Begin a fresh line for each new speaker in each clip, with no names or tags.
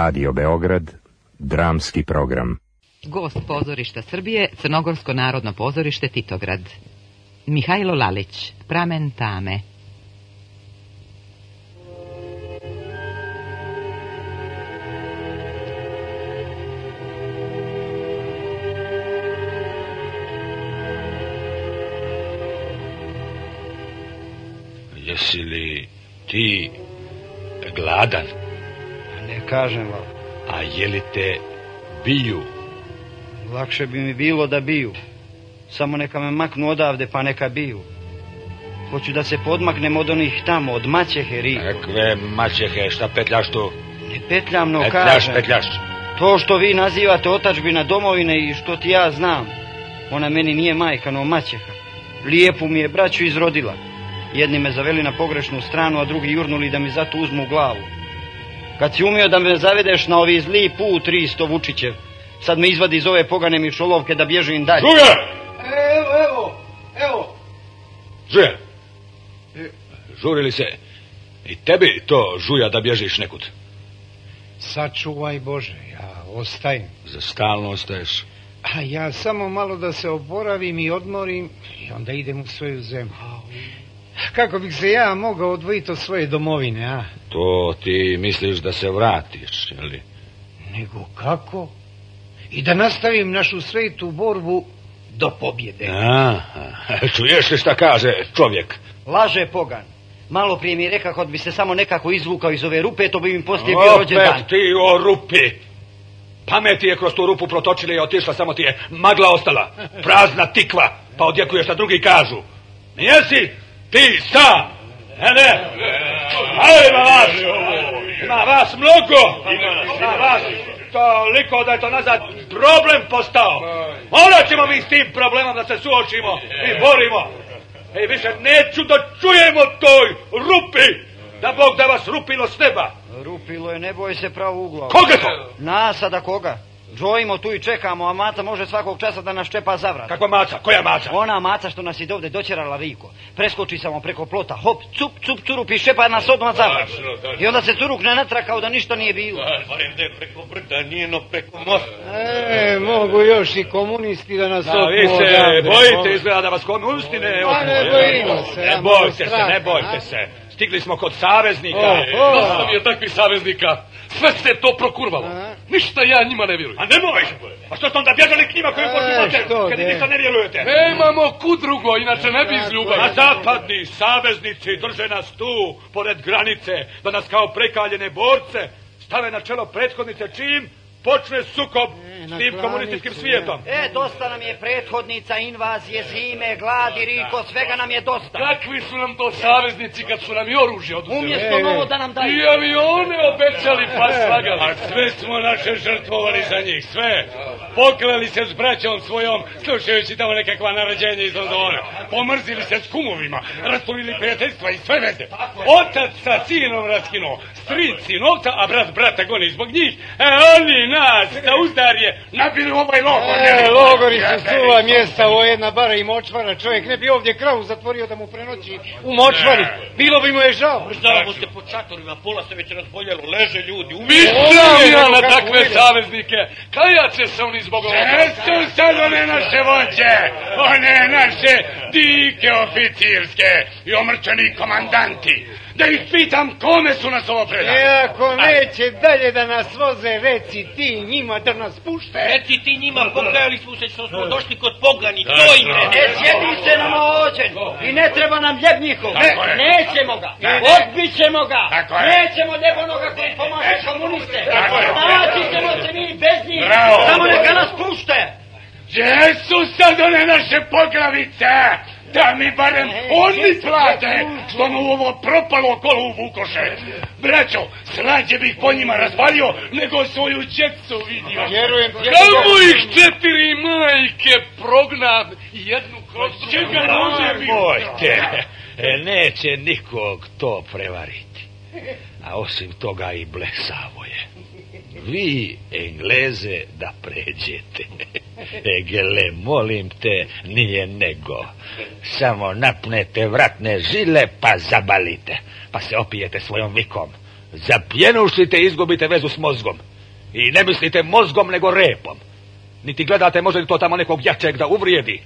Radio Beograd, dramski program.
Gost pozorišta Srbije, Crnogorsko narodno pozorište Titograd. Mihajlo Lalić, Pramen tame.
Jesi li ti gladan?
Kažem vam.
A je li te biju?
Lakše bi mi bilo da biju. Samo neka me maknu odavde pa neka biju. Hoću da se podmaknem od onih tamo, od maćehe ri.
Kakve maćehe, šta petljaš tu?
Ne petljam, no
Petljaš,
kažem.
petljaš.
To što vi nazivate otačbina domovine i što ti ja znam. Ona meni nije majka, no maćeha. Lijepu mi je braću izrodila. Jedni me zaveli na pogrešnu stranu, a drugi jurnuli da mi zato uzmu glavu. Kad si umio da me zavedeš na ovi zli put, Risto Vučićev, sad me izvadi iz ove pogane mišolovke da bježim dalje.
Žuja!
Evo, evo, evo.
Žuja! Žuri li se i tebi to žuja da bježiš nekud?
Sačuvaj Bože, ja ostajem.
Za stalno ostaješ.
A ja samo malo da se oporavim i odmorim i onda idem u svoju zemlju. Kako bih se ja mogao odvojiti od svoje domovine, a?
To ti misliš da se vratiš, jeli?
Nego kako? I da nastavim našu svetu borbu do pobjede.
Aha, čuješ li šta kaže čovjek?
Laže pogan. Malo prije mi je rekao kad bi se samo nekako izvukao iz ove rupe, to bi mi poslije bio rođendan.
Opet ti o rupi. Pamet ti je kroz tu rupu protočila i otišla, samo ti je magla ostala. Prazna tikva, pa odjekuješ šta drugi kažu. Jesi ti sam? Ne, ne. Ajde, ima vas. Ima vas mnogo. Ima vas toliko da je to nazad problem postao. Morat ćemo mi s tim problemom da se suočimo i borimo. I više neću da čujemo toj rupi. Da Bog da vas rupilo s neba.
Rupilo je, ne boj se pravo uglavu.
Koga to?
Nasada koga? Džojimo tu i čekamo, a maca može svakog časa da nas čepa za vrat.
Kakva maca? Koja maca?
Ona maca što nas je dovde doćerala Riko. Preskoči samo preko plota, hop, cup, cup, curup i šepa nas odmah za vrat. I onda se curukne natrag kao da ništa nije bilo.
Barem da je preko brda, nije no preko mosta.
E, mogu još i komunisti da nas
Da, vi
otmu
se bojite izgleda da vas komunisti ne
Pa ne
otmu,
bojimo se,
Ne bojte se, ne bojte se. Stigli smo kod saveznika.
Dosta mi je takvih saveznika. Sve se to prokurvalo.
A?
Ništa ja njima ne vjerujem.
A nemoj! Pa što ste onda bježali k njima koju
E,
pozivate,
što
kad
ne?
ništa ne vjerujete?
Nemamo kud drugo, inače ne bi iz
A zapadni saveznici drže nas tu, pored granice, da nas kao prekaljene borce stave na čelo prethodnice čim počne sukob s
na
tim komunističkim svijetom.
E, dosta nam je prethodnica, invazije, zime, gladi, Riko, svega nam je dosta.
Kakvi su nam to saveznici kad su nam i oružje oduzeli?
Umjesto
E,
novo da nam daju.
I avione obećali pa slagali.
A sve smo naše žrtvovali za njih, sve. Poklali se s braćom svojom, slušajući tamo nekakva naređenja iz Londona. Pomrzili se s kumovima, rastovili prijateljstva i sve veze. Otac sa sinom raskinuo, stric sinovca, a brat brata goni zbog njih. E, oni nas, za uzdarje, nabili u ovaj logor.
E, logori su suva mjesta, ovo je jedna bara i močvara. Čovjek ne bi ovdje kravu zatvorio da mu prenoći u močvari. Bilo bi mu je žao.
Znamo se po čatorima, pola se već razboljelo, leže ljudi, Mislim
je
ja na takve saveznike. Kajat će se oni zbog ovoga.
E, su sad one naše vođe, one naše dike oficirske i omrčeni komandanti. Da ih pitam kome su nas ovo predali.
E, ako neće dalje da nas voze, reci ti njima da nas pušte.
Reci ti njima, pokajali smo se što smo došli kod pogani, to im je.
E, sjedi se nam ođen i ne treba nam ljeb njihov.
Tako je.
Nećemo ga.
Ne.
Odbit ćemo ga.
Tako je.
Nećemo ljeb onoga koji pomaže komuniste.
Tako je.
Naći ćemo se mi bez njih.
Bravo.
Samo neka nas pušte.
Gdje su sad one naše poglavice? Da mi barem
E,
oni plate
te
što mu ovo propalo kolo uvukoše. Braćo, slađe bih po njima razvalio nego svoju djecu vidio.
Vjerujem.
Kamo ih četiri majke prognam i jednu kroz
Čega bi...
Bojte, e, neće nikog to prevariti. A osim toga i blesavo je. Vi, Engleze, da pređete. Egele, molim te, nije nego. Samo napnete vratne žile, pa zabalite. Pa se opijete svojom vikom. Zapjenušite i izgubite vezu s mozgom.
I ne mislite mozgom nego repom. Niti gledate može li to tamo nekog jačeg da uvrijedi.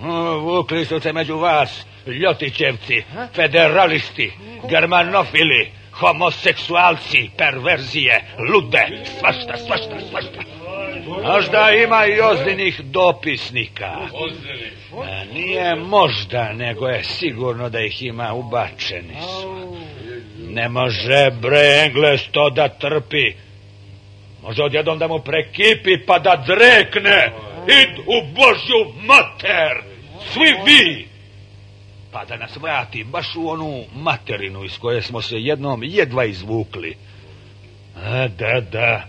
O, vukli su se među vas ljotićevci, federalisti, germanofili, homoseksualci, perverzije, lude, svašta, svašta, svašta. Možda ima i ozbiljnih dopisnika. A nije možda, nego je sigurno da ih ima ubačeni su. Ne može bre Engles to da trpi. Može odjednom da mu prekipi pa da drekne. Id u Božju mater! Svi vi! Pa da nas vrati baš u onu materinu iz koje smo se jednom jedva izvukli. A, da, da.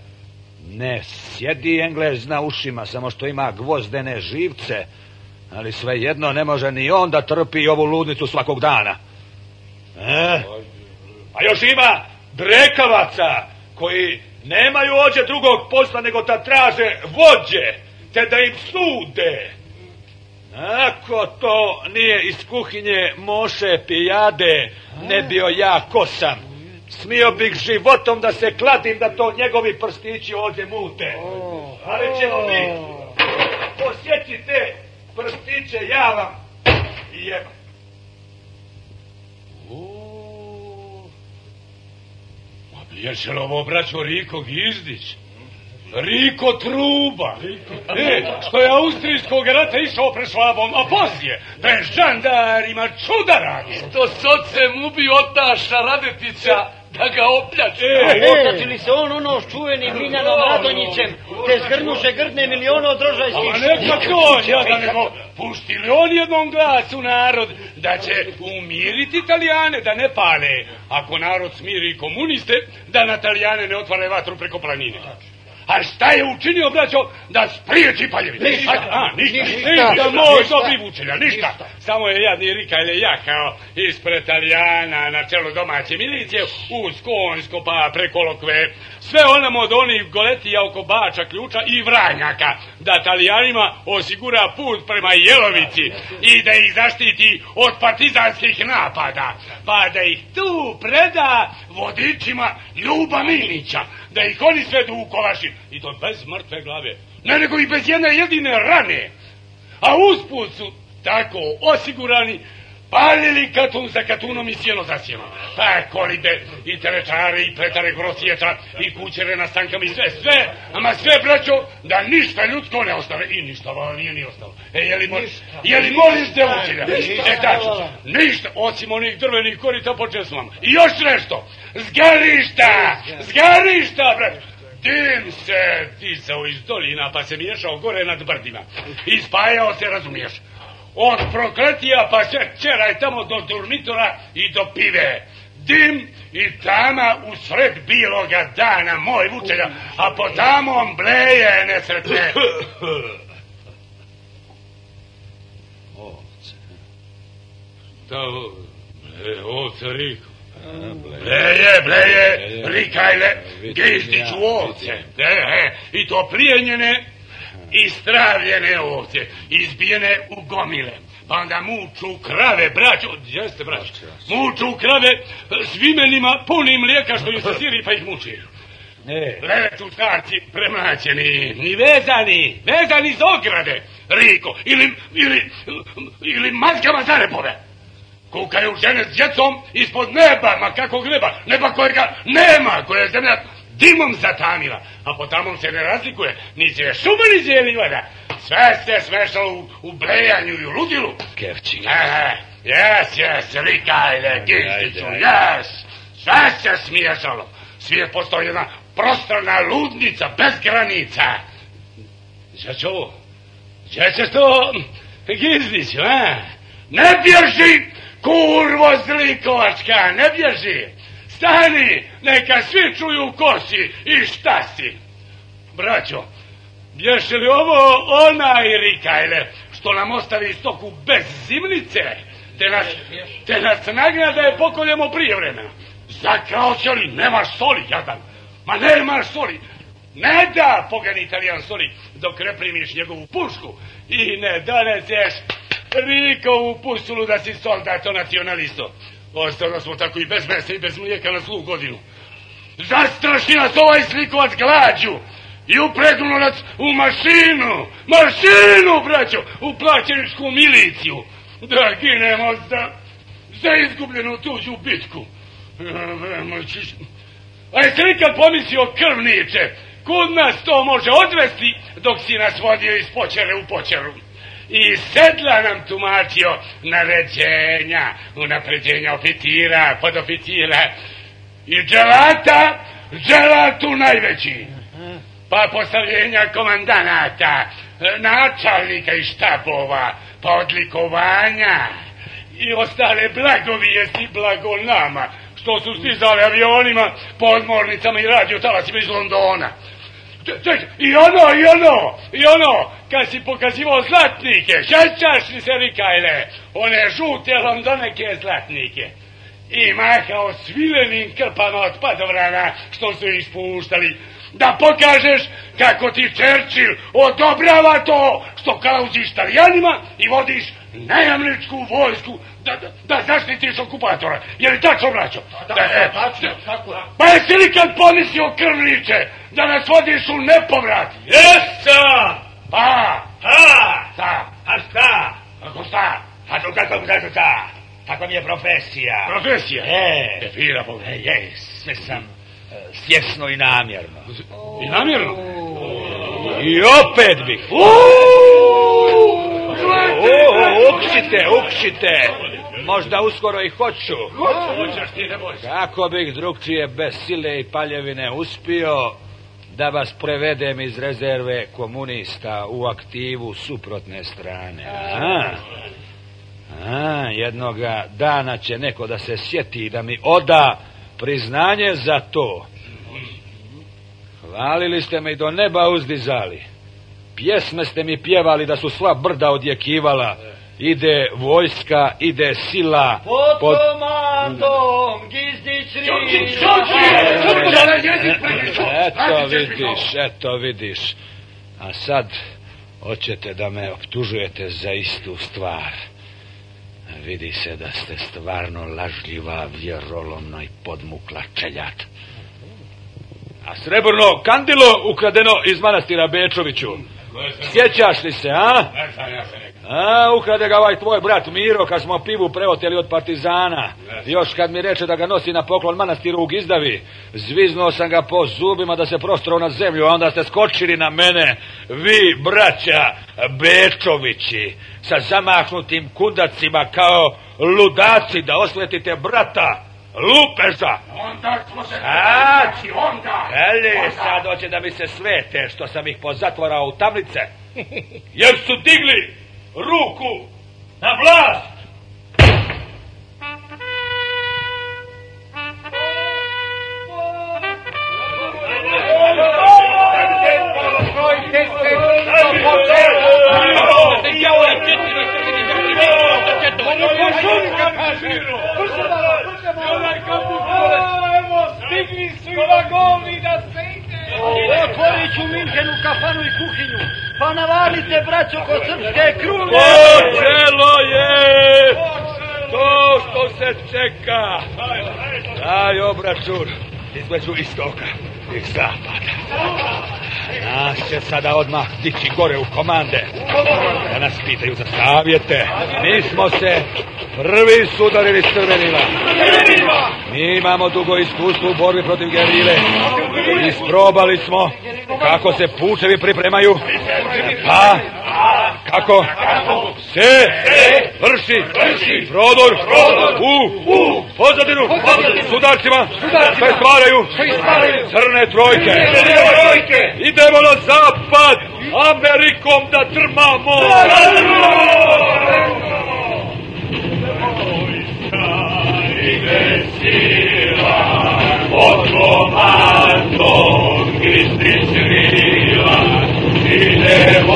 Ne sjedi Englez na ušima, samo što ima gvozdene živce, ali svejedno ne može ni on da trpi ovu ludnicu svakog dana. E? A još ima drekavaca koji nemaju ođe drugog posla nego da traže vođe, te da im sude. Ako to nije iz kuhinje Moše Pijade, ne bio ja ko sam. Smio bih životom da se kladim da to njegovi prstići ovdje mute. Ali ćemo mi posjeći te prstiće ja vam i jebam.
Ma bježe li ovo braćo Riko Gizdić? Riko Truba. E, što je Austrijskog rata išao pre švabom, a poslije, bez žandarima čuda radi.
Što s ocem ubio otaša Radetića da ga opljače.
E, Okatili se on ono s čuvenim Miljanom Radonjićem, te zgrnuše grdne milione od rožajskih
A neka to, ja da nego puštili on jednom glas u narod da će umiriti Italijane da ne pale. Ako narod smiri komuniste, da na Italijane ne otvare vatru preko planine. A šta je učinio, braćo, da spriječi paljevicu?
Ništa.
A, ništa,
Ništa.
ništa, moj dobri vučilja, ništa. Samo je jadni Rika ili jakao ispred Italijana na čelu domaće milicije uz Konjsko pa preko Lokve. Sve onam od onih goletija oko Bača, Ključa i Vranjaka. Da Italijanima osigura put prema Jelovici i da ih zaštiti od partizanskih napada. Pa da ih tu preda vodičima Ljuba Milića. Da ih oni svedu u Kovašin. I to bez mrtve glave. Ne nego i bez jedne jedine rane. A usput su tako osigurani palili katun za katunom i sjelo za sjelo. Pa kolibe i terečare i pretare grosiječa i kućere na stankama i sve, sve, ama sve braćo, da ništa ljudsko ne ostane i ništa vala nije ni ostalo. E, je li, mo, je li te učilja? E, tačno, ništa, osim onih drvenih korita po česmama. I još nešto, zgarišta, zgarišta, braćo. Dim se ticao iz dolina, pa se miješao gore nad brdima. I spajao se, razumiješ, od prokletija pa se čeraj tamo do dormitora i do pive. Dim i tama u sred biloga dana, moj vučelja, a po tamom bleje nesretne. Da, ble, ovce Riko. Bleje, bleje, rikajle, gizdiću ovce. E, e, I to plijenjene i stravljene ovce, izbijene u gomile. Pa onda muču krave, braćo, gdje ste braćo? Muču krave s vimenima punim mlijeka što im se siri pa ih muči.
E,
Levetu starci premlaćeni, ni vezani, vezani za ograde, Riko, ili, ili, ili maskama za repove. Kukaju žene s djecom ispod neba, ma kakvog neba, neba kojega nema, koje je zemlja dimom zatamila, a po tamom se ne razlikuje, ni je šuma, ni je livada. Sve se smešalo u, u blejanju i u ludilu.
Kevčin.
Aha, jes, jes, rikajle, gizdiću, jes. Sve se smiješalo. Svijet postao jedna prostrana ludnica, bez granica. Začo, gdje ćeš to, Gizdiću, a? Ne bježi, kurvo zlikovačka, ne bježi. Stani, neka svi čuju ko si i šta si. Braćo, bješe li ovo onaj rikajle što nam ostavi stoku bez zimnice? Te nas, te nas nagnja da je pokoljemo prije vremena. Zakrao će li, nemaš soli, jadan. Ma nemaš soli. Ne da pogani italijan soli dok ne primiš njegovu pušku i ne doneseš Rikovu pusulu da si soldato nacionalisto. Ostalo smo tako i bez mesa i bez mlijeka na slu godinu. Zastraši nas ovaj slikovac glađu i upregnu nas u mašinu, mašinu, braćo, u plaćeničku miliciju, da ginemo za, za izgubljenu tuđu bitku. A jesi li kad pomislio krvniče, kud nas to može odvesti dok si nas vodio iz počere u počeru? I sedla nam tumačio naređenja, unapređenja oficira, podoficira i dželata, dželatu najveći. Pa postavljenja komandanata, načalnika i štabova, pa odlikovanja i ostale blagovijesti blago nama, što su stizali avionima, podmornicama i radiotalasima iz Londona. Čekaj, i ono, i ono, i ono, kad si pokazivao zlatnike, sjećaš li se, Rikajle, one žute londoneke zlatnike? I mahao svilenim krpama od padovrana što su ispuštali, da pokažeš kako ti Churchill odobrava to što kauziš talijanima i vodiš najameričku vojsku da, da, da zaštitiš okupatora. Je li tačno, braćo?
Da, da, e, tačno, tako.
Pa jesi li kad pomislio krvniče da nas vodiš u nepovrat?
Jesam!
Pa?
Ha!
Šta?
A šta?
Kako šta?
A to kako kako šta? Takva mi je profesija.
Profesija?
E,
E, fira po...
e, je, sve sam e, svjesno i namjerno.
I namjerno?
I opet bih. O, ukšite, ukšite. Možda uskoro i hoću.
Hoćeš ti, ne boj se.
Kako bih drugčije bez sile i paljevine uspio da vas prevedem iz rezerve komunista u aktivu suprotne strane. A, a jednoga dana će neko da se sjeti da mi oda priznanje za to. Hvalili ste me i do neba uzdizali. Pjesme ste mi pjevali da su sva brda odjekivala. Ide vojska, ide sila.
Pod komandom Gizdić Riš.
Eto vidiš, eto vidiš. A sad hoćete da me optužujete za istu stvar. Vidi se da ste stvarno lažljiva, vjerolomna i podmukla čeljat. A srebrno kandilo ukradeno iz manastira Bečoviću. Sjećaš li se, a? A, ukrade ga ovaj tvoj brat Miro kad smo pivu preoteli od partizana. Još kad mi reče da ga nosi na poklon manastiru u Gizdavi. Zviznuo sam ga po zubima da se prostro na zemlju, a onda ste skočili na mene. Vi, braća Bečovići, sa zamahnutim kundacima kao ludaci da osvetite brata. Lupeža!
Onda smo se...
Sad,
onda!
Eli, sad hoće da mi se svete što sam ih pozatvorao u tamnice. Jer su digli ruku na vlast.
Stigli su i vagoni da se ide.
Otvorit ću Minhenu kafanu i kuhinju. Pa navalite, braćo, kod srpske krune.
Počelo je to što se čeka. Daj obračun između istoka i zapada. Nas će sada odmah dići gore u komande. Da nas pitaju za savjete. Mi smo se prvi sudarili s crvenima. Mi imamo dugo iskustvo u borbi protiv gerile. Isprobali smo kako se pučevi pripremaju. Pa, kako? Se vrši prodor u pozadinu. Sudarcima. Sve stvaraju crne trojke. Idemo na zapad. Amerikom da trmamo. Komandom Kristićrila ide vojska,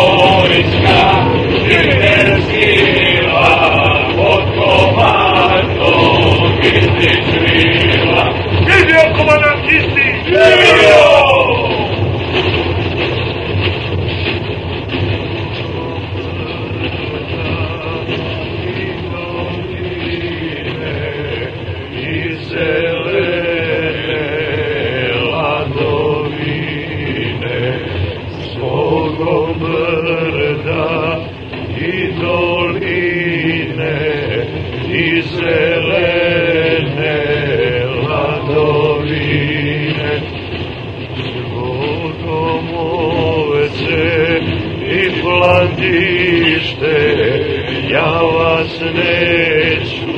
neću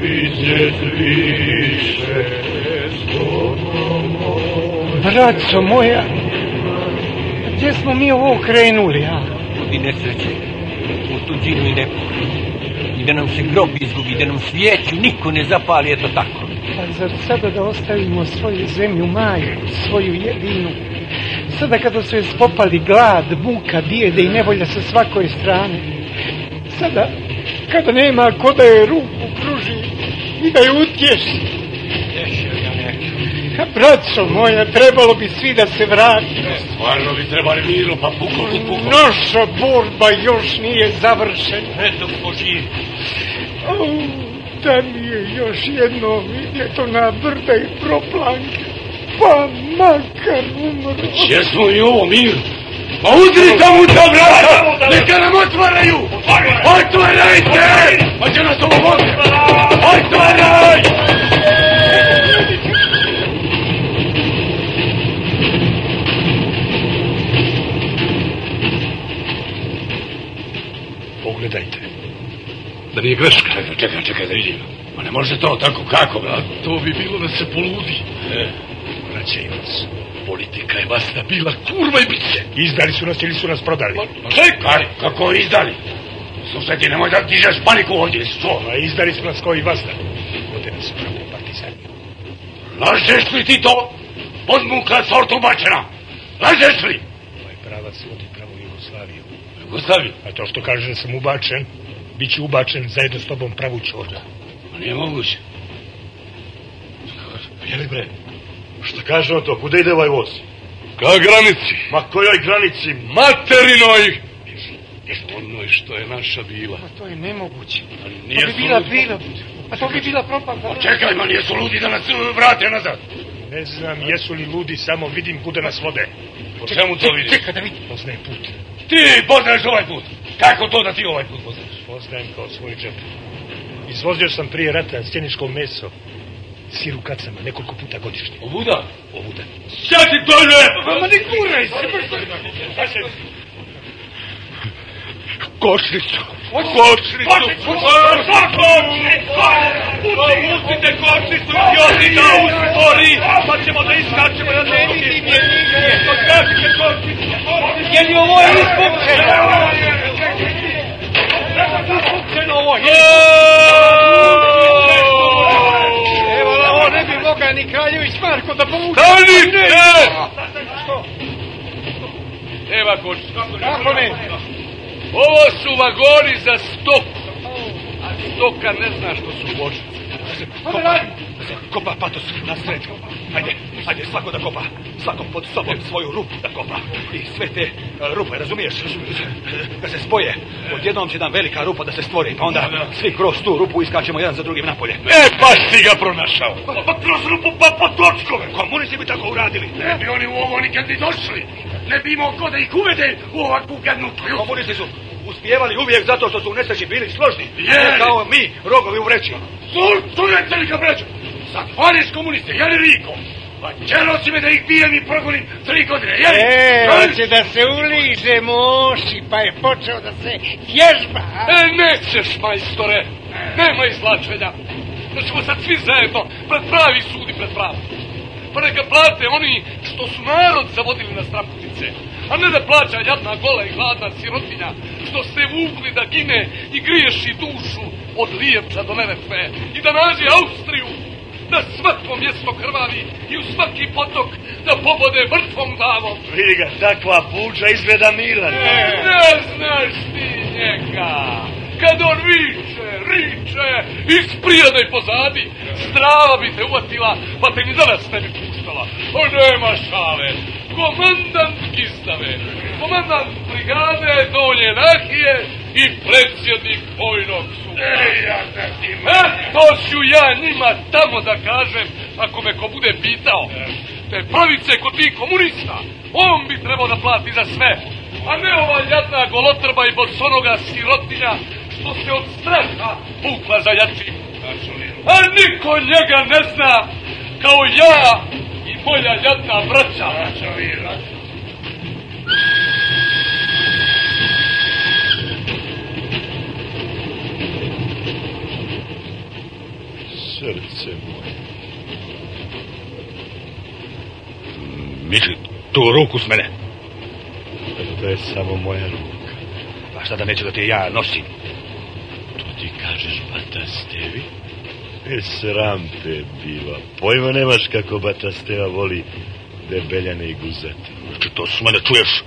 vidjet više.
Braco moja, gdje smo mi ovo krenuli, a?
i nesreće, u tuđinu i neku. I da nam se grob izgubi, da nam svijeću niko ne zapali, eto tako.
Pa zar sada da ostavimo svoju zemlju majku, svoju jedinu? Sada kada su je spopali glad, muka, bijede i nevolja sa svakoj strane. Sada kada nema ko da je ruku pruži i da je utješi. A braco moja, trebalo bi svi da se vrati.
Stvarno bi trebali miru, pa puklo ti puklo.
Naša borba još nije završena.
Eto poživi.
Da mi je još jedno vidjeto na brda i proplanke. Pa makar umro.
Jesmo i ovo mir. Pa udri tamo u ta vrata! Neka nam otvaraju! Otvarajte! Pa će nas ovo vode! Otvaraj! Pogledajte. Da nije greška. Čekaj, čekaj, čekaj da vidim. Ma ne može to tako, kako, brat? To bi bilo da se poludi. E, braće Ivac, politika je vasna bila kurva i biće. Izdali su nas ili su nas prodali? Ma, čekaj! Kako izdali? Slušaj ti, nemoj da dižeš paniku ovdje, što? A izdali su nas koji vasna. Ovdje nas pravo partizani. Lažeš li ti to? Podmuka sortu bačena. Lažeš li? Ovaj pravac vodi pravo Jugoslaviju. Jugoslaviju? A to što kaže da sam ubačen, bit će ubačen zajedno s tobom pravu čorku. A nije moguće. Jeli bre, šta kaže on to? Kuda ide ovaj voz? Ka granici. Ma kojoj granici? Materinoj! Onoj što je naša bila.
Pa to je nemoguće.
Nije
To bi bila bila, pa to bi bila propaganda.
Pa čekaj, man, jesu ludi da nas vrate nazad?
Ne znam jesu li ludi, samo vidim kuda nas vode.
Po čemu to vidiš?
Čekaj da vidim.
Poznajem put.
Ti poznaješ ovaj put. Kako to da ti ovaj put poznaješ?
Poznajem kao svoj džep. Izvozio sam prije rata sjeničko meso. Sir u kacama nekoliko puta godišnje.
Ovuda?
Ovuda.
Sjati dolje!
Ma ne kuraj se,
Košnicu! Košnicu! Pustite košnicu, idioti, da uspori! Pa ćemo da iskačemo na
Ne
noge!
vidim je nigdje.
Iskačite košnicu!
Je li ovo ispukćeno? Ispukćeno ovo, je. Evo, ali ovo ne bi mogao ni Kraljević Marko da povuče.
Stanite!
Što?
Eva košnicu.
Kako ne?
Ovo su vagoni za stoku. A stoka ne zna što su božice.
Kopa,
Kopa patos na sred. Ajde, ajde, svako da kopa. Svako pod sobom svoju rupu da kopa. I sve te e, rupe, razumiješ? Da se spoje. Odjednom će nam velika rupa da se stvori. Pa onda svi kroz tu rupu iskačemo jedan za drugim napolje.
E, pa si ga pronašao. Pa kroz rupu, pa po točkove.
Komunisti bi tako uradili.
Ne bi oni u ovo nikad ni došli. Ne bi imao ko da ih uvede u ovakvu gadnutu.
Komunisti su uspijevali uvijek zato što su u nesreći bili složni.
Je.
Ne kao mi, rogovi u vreći.
Čujete li ga, braćo? Zatvoriš komuniste, jeli Riko? Pa čelo si me da ih bijem i progonim tri godine, jeli?
E, hoće da se uliže moši, pa je počeo da se vježba.
E, nećeš, majstore. Nema izlačenja. Da ćemo sad svi zajedno pred pravi sud i pred pravo. Pa neka plate oni što su narod zavodili na stramputice. A ne da plaća jadna, gola i hladna sirotinja što se vukli da gine i griješi dušu od Lijepča do Neretve i da nađe Austriju da svako mjesto krvavi i u svaki potok da pobode mrtvom glavom.
Vidi ga, takva puča izgleda Milan.
Ne znaš ti njega. Kad on viče, riče, isprijede i pozadi, strava bi te uvatila, pa te ni danas ne bi puštala. O, nema šale. Komandant Gistave, komandant brigade Donje Nahije i predsjednik vojnog suda. E, to ću ja njima tamo da kažem, ako me ko bude pitao. Te pravice kod tih komunista, on bi trebao da plati za sve. A ne ova jadna golotrba i bosonoga sirotinja što se od straha pukla za jačim. A niko njega ne zna kao ja i moja jadna braća. srce moje.
Misli, tu ruku s mene.
To je samo moja ruka.
A šta da neću da ti ja nosim?
To ti kažeš, Batastevi? E, sram te bila. Pojma nemaš kako Batasteva voli debeljane i guzate.
Znači, to s mene čuješ?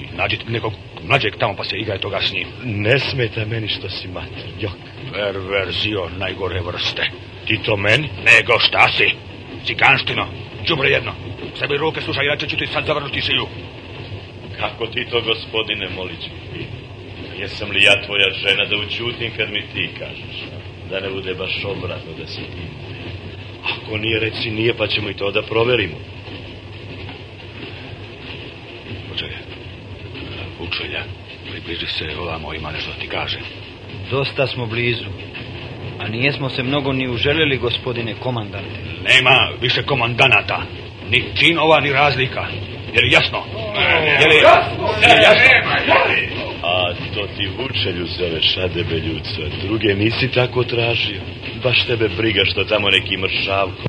I nađi nekog mlađeg tamo pa se igraj toga s njim.
Ne smeta meni što si mat, jok.
Perverzio najgore vrste.
Ti to meni?
Nego šta si? Ciganštino, đubre jedno. Sebi ruke slušaj, inače ću ti sad zavrnuti šiju.
Kako ti to, gospodine Molić? Jesam li ja tvoja žena da učutim kad mi ti kažeš? Da ne bude baš obratno da si ti. Ako nije, reci nije, pa ćemo i to da proverimo.
Počekaj. Učelja, približi se ovamo, ima nešto da ti kaže.
Dosta smo blizu. A nijesmo se mnogo ni uželjeli, gospodine komandante.
Nema više komandanata. Ni činova, ni razlika. Je li jasno? Je li jasno?
A to ti vučelju zoveš, a debeljuca. Druge nisi tako tražio. Baš tebe briga što tamo neki mršavko.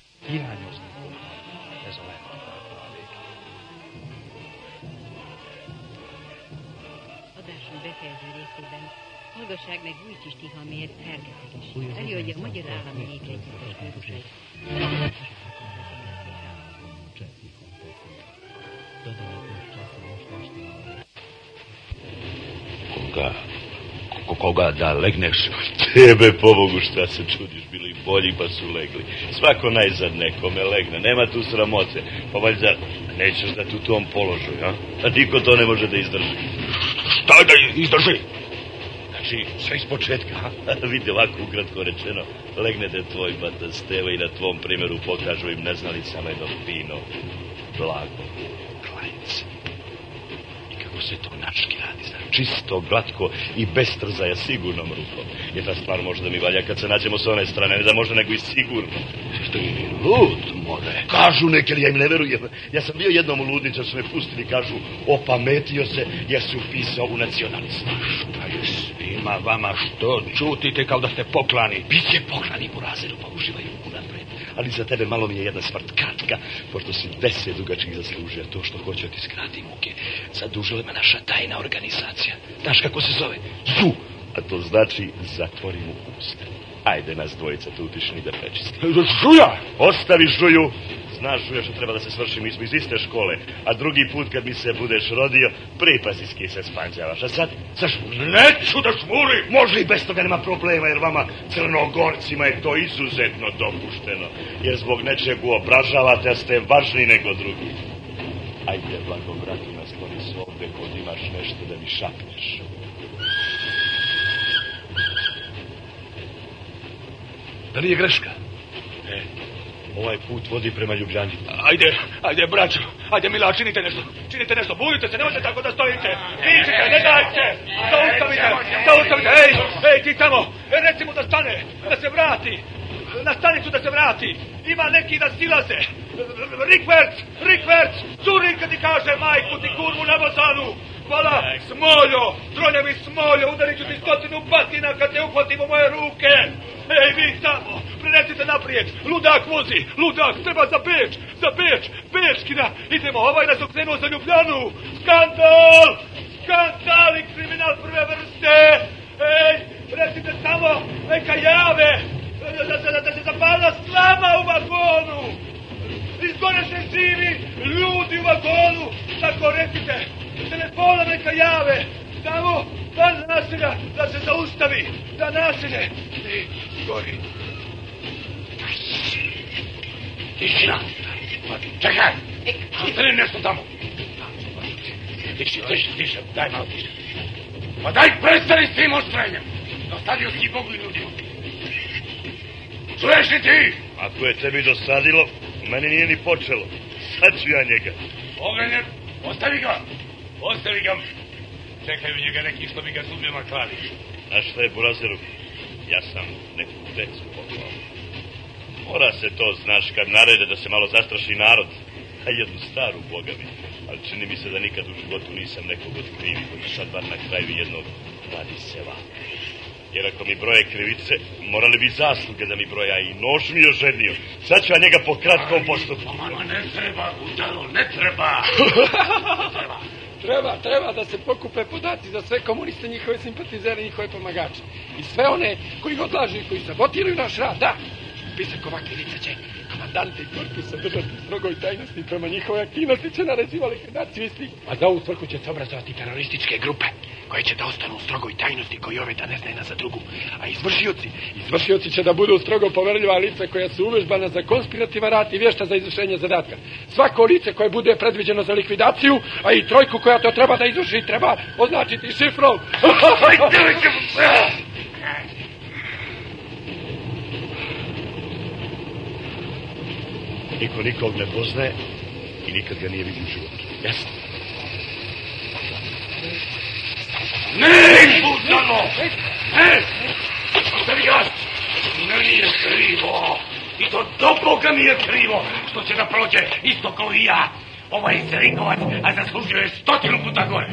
Adásunk befejező részében hallgassák meg Vujcsis Tihamér hergetését. Előadja a Magyar Állami Népegyüttes kórusait.
Koga, ko- koga da legneš?
Tebe pobogu šta se čudiš, bili bolji pa su legli. Svako najzad nekome legne, nema tu sramote. Pa valjda nećeš da tu tom položaju, a? A niko to ne može da izdrži.
Šta da izdrži?
Znači, sve iz početka, a? Vidi ovako ukratko rečeno, legnete tvoj bata Steva i na tvom primjeru pokažu im neznalicama jedno fino, blago, klajce. I kako se to nački radi, znaš, čisto, glatko i bez trzaja sigurnom rukom. Jer ta stvar može da mi valja kad se nađemo s one strane, ne da može nego i sigurno.
Ti lud, more.
Kažu ali ja im ne verujem. Ja sam bio jednom u ludnicu, su me pustili, kažu, opametio se, jer su pisao u nacionalista.
Šta je svima vama što čutite kao da ste poklani?
Biće poklani u razeru, pa uživaju unapred. Ali za tebe malo mi je jedna stvar kratka, pošto si deset dugačkih zaslužio to što hoće ti skrati muke. Zadužila me naša tajna organizacija. Znaš kako se zove? ZU. A to znači zatvori mu usta. Ajde nas dvojica tu u tišini da prečistimo.
Žuja!
Ostavi žuju. Znaš žuja što treba da se svrši, mi smo iz iste škole. A drugi put kad mi se budeš rodio, pripazijski se spanđavaš. A sad, sad
Neću da šmuri!
Može i bez toga nema problema, jer vama crnogorcima je to izuzetno dopušteno. Jer zbog nečeg uobražavate, a ste važni nego drugi. Ajde, blago, bratu, nasloni se ovde kod imaš nešto da mi šapneš.
Da nije greška?
E, ovaj put vodi prema Ljubljani.
Ajde, ajde, braćo, ajde, Mila, činite nešto, činite nešto, budite se, nemojte tako da stojite, vičite, ne dajte, zaustavite, zaustavite, ej, ej, ti tamo, e, reci mu da stane, da se vrati, na stanicu da se vrati, ima neki da silaze, Rikverc, Rikverc, curi kad ti kaže majku ti kurvu na vozanu, Hvala, smoljo, tronjavi smoljo, udarit ću ti stotinu batina kad te uhvatim u moje ruke. Ej, vi tamo, prenesite naprijed, ludak vozi, ludak, treba za Beč, za Beč, Bečkina, idemo, ovaj nas okrenuo za Ljubljanu, skandal, skandal i kriminal prve vrste. Ej, recite samo, neka jave, da, da, da, da se zapala slama u vagonu. Izgoreše živi ljudi u vagonu, tako recite, telefona neka jave, tamo, van naselja, da se zaustavi, da naselje, i gori. Tišina! Čekaj! Ostani nešto tamo! Tiši, tiši, tiši, daj malo tiši. Pa daj prestani s tim ostrenjem! Dosadio si Bogu i ljudima. Čuješ li ti?
Ako je tebi dosadilo, meni nije ni počelo. Sad ću ja njega.
Ognjenje, ostavi ga! Ostavi ga! Čekaju njega neki što bi ga zubima klali.
A šta je Burazeru? Ja sam neku decu poklao. Mora se to, znaš, kad narede da se malo zastraši narod. A jednu staru, boga mi. Ali čini mi se da nikad u životu nisam nekog otkrivi, koji sad bar na kraju jednog radi.
Jer ako mi broje krivice, morali bi zasluge da mi broja i nož mi je oženio. Sad ću ja njega po kratkom postupku.
Mama, ne treba, Gutaro, ne treba.
Treba, treba da se pokupe podaci za sve komuniste, njihove simpatizere, njihove pomagače. I sve one koji odlažu i koji sabotiraju naš rad, da. Spisak ovakve lica će komandante i korpusa držati u strogoj tajnosti prema njihove aktivnosti će naređiva likvidaciju istih. A za ovu svrhu će se obrazovati terorističke grupe koje će da ostanu u strogoj tajnosti koji ove da ne zna jedna za drugu. A izvršioci, izvršioci će da budu strogo poverljiva lica koja su uvežbana za konspirativan rat i vješta za izvršenje zadatka. Svako lice koje bude predviđeno za likvidaciju, a i trojku koja to treba da izvrši, treba označiti šifrom.
Niko nikog ne poznaje i nikad ga nije vidio u životu. Jasno?
Ne, Gutaro! Ne! Serijac! Meni je krivo. I to do Boga mi je krivo što će da prođe isto kao i ja. Ovaj Zerikovac, a zaslužio je stotinu puta gore.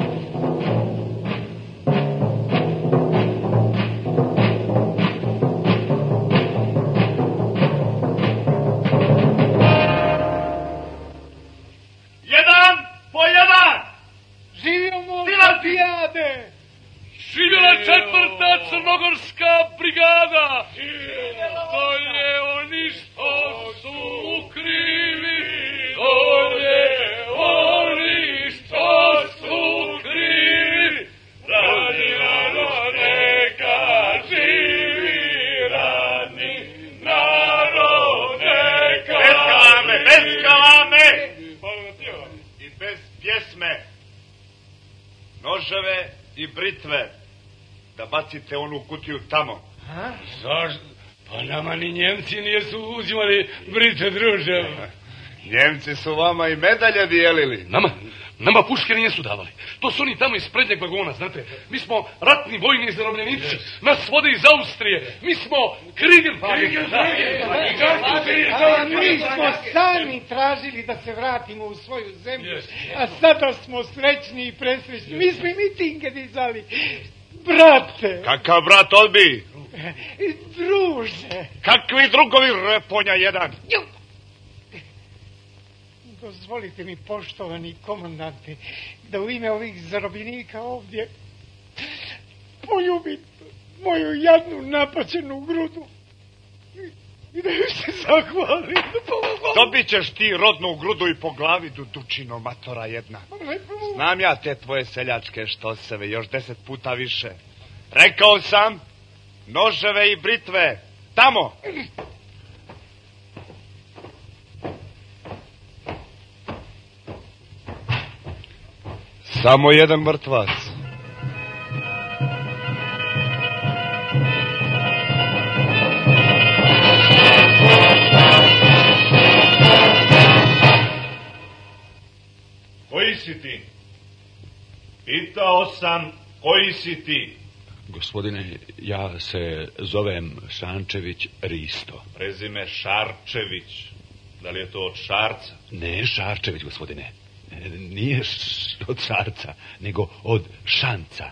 Bacite onu kutiju tamo.
Zašto? Pa nama ni Njemci nisu uzimali brite druže.
Njemci su vama i medalje dijelili.
Nama, nama puške nisu davali. To su oni tamo iz prednjeg vagona, znate. Mi smo ratni vojni zarobljenici. Nas vode iz Austrije. Mi smo Krigen.
A mi smo sami tražili da se vratimo u svoju zemlju, a sada smo srećni i presrećni. Mi smo i mitinge dizali. Brate,
Kakav brat odbi?
druže,
Kakvi drugovi reponja jedan?
dozvolite mi, poštovani komandante, da u ime ovih zarobljenika ovdje poljubim moju jadnu napaćenu grudu i- da joj se zahvalim.
Dobit ćeš ti rodnu grudu i po glavi, dudučino matora jedna. Znam ja te tvoje seljačke štoseve, još deset puta više. Rekao sam, noževe i britve, tamo! Samo jedan mrtvac.
Koji si ti? Pitao sam, koji si ti?
Gospodine, ja se zovem Šančević Risto.
Prezime Šarčević. Da li je to od Šarca?
Ne Šarčević, gospodine. E, Nije š- od Šarca, nego od Šanca.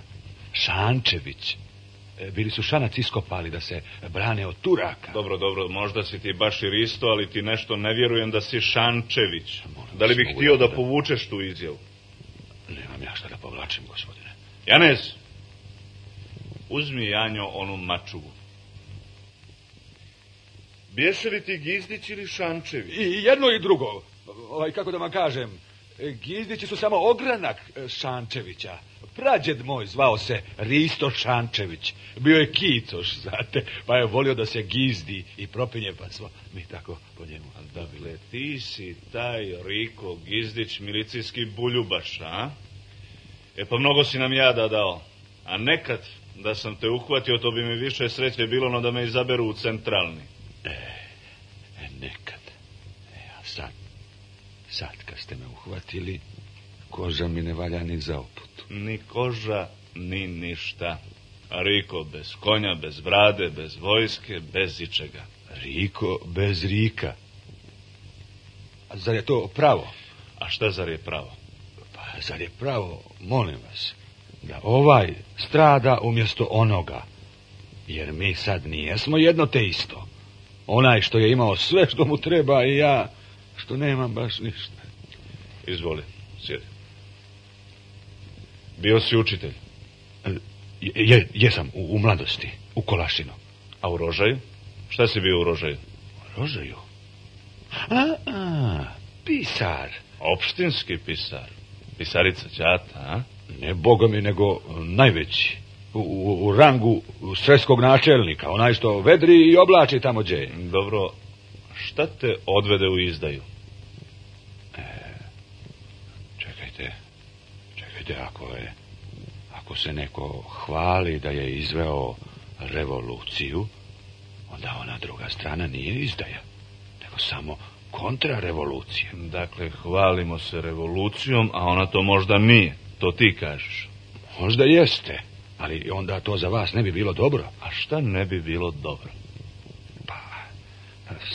Šančević. E, Bili su Šanac iskopali da se brane od Turaka.
Dobro, dobro, možda si ti baš i Risto, ali ti nešto ne vjerujem da si Šančević. Da li bih htio da
da-
povučeš tu izjavu?
Nemam ja šta da povlačim, gospodine.
Janez, uzmi Janjo onu mačugu. Biješe li ti Gizdić ili Šančević?
I jedno i drugo. Ovaj, kako da vam kažem, Gizdići su samo ogranak e, Šančevića. Prađed moj zvao se Risto Šančević. Bio je kicoš, znate, pa je volio da se gizdi i propinje, pa smo mi tako po njemu.
Da bile, ti si taj Riko Gizdić, milicijski buljubaš, a? E pa mnogo si nam jada dao. A nekad, da sam te uhvatio, to bi mi više sreće bilo, no da me izaberu u centralni.
E, nekad. E, a sad, sad kad ste me uhvatili, koža mi ne valja ni za oput.
Ni koža, ni ništa. Riko bez konja, bez brade, bez vojske, bez ičega.
Riko bez Rika. A zar je to pravo?
A šta zar je pravo?
Pa zar je pravo, molim vas, da ovaj strada umjesto onoga, Jer mi sad nijesmo jedno te isto. Onaj što je imao sve što mu treba i ja što nemam baš ništa.
Izvoli, sjedi. Bio si učitelj.
Je, je- jesam u, u mladosti, u Kolašinu.
A u Rožaju? Šta si bio u Rožaju?
Rožaju? A, a, pisar.
Opštinski pisar. Pisarica Ćata, a?
Ne boga mi, nego najveći. U, u, u rangu sredskog načelnika, onaj što vedri i oblači tamo gdje. je.
Dobro, šta te odvede u izdaju?
Čekajte, čekajte, ako je, ako se neko hvali da je izveo revoluciju, onda ona druga strana nije izdaja, nego samo kontrarevolucija.
Dakle, hvalimo se revolucijom, a ona to možda nije. To ti kažeš.
Možda jeste, ali onda to za vas ne bi bilo dobro.
A šta ne bi bilo dobro?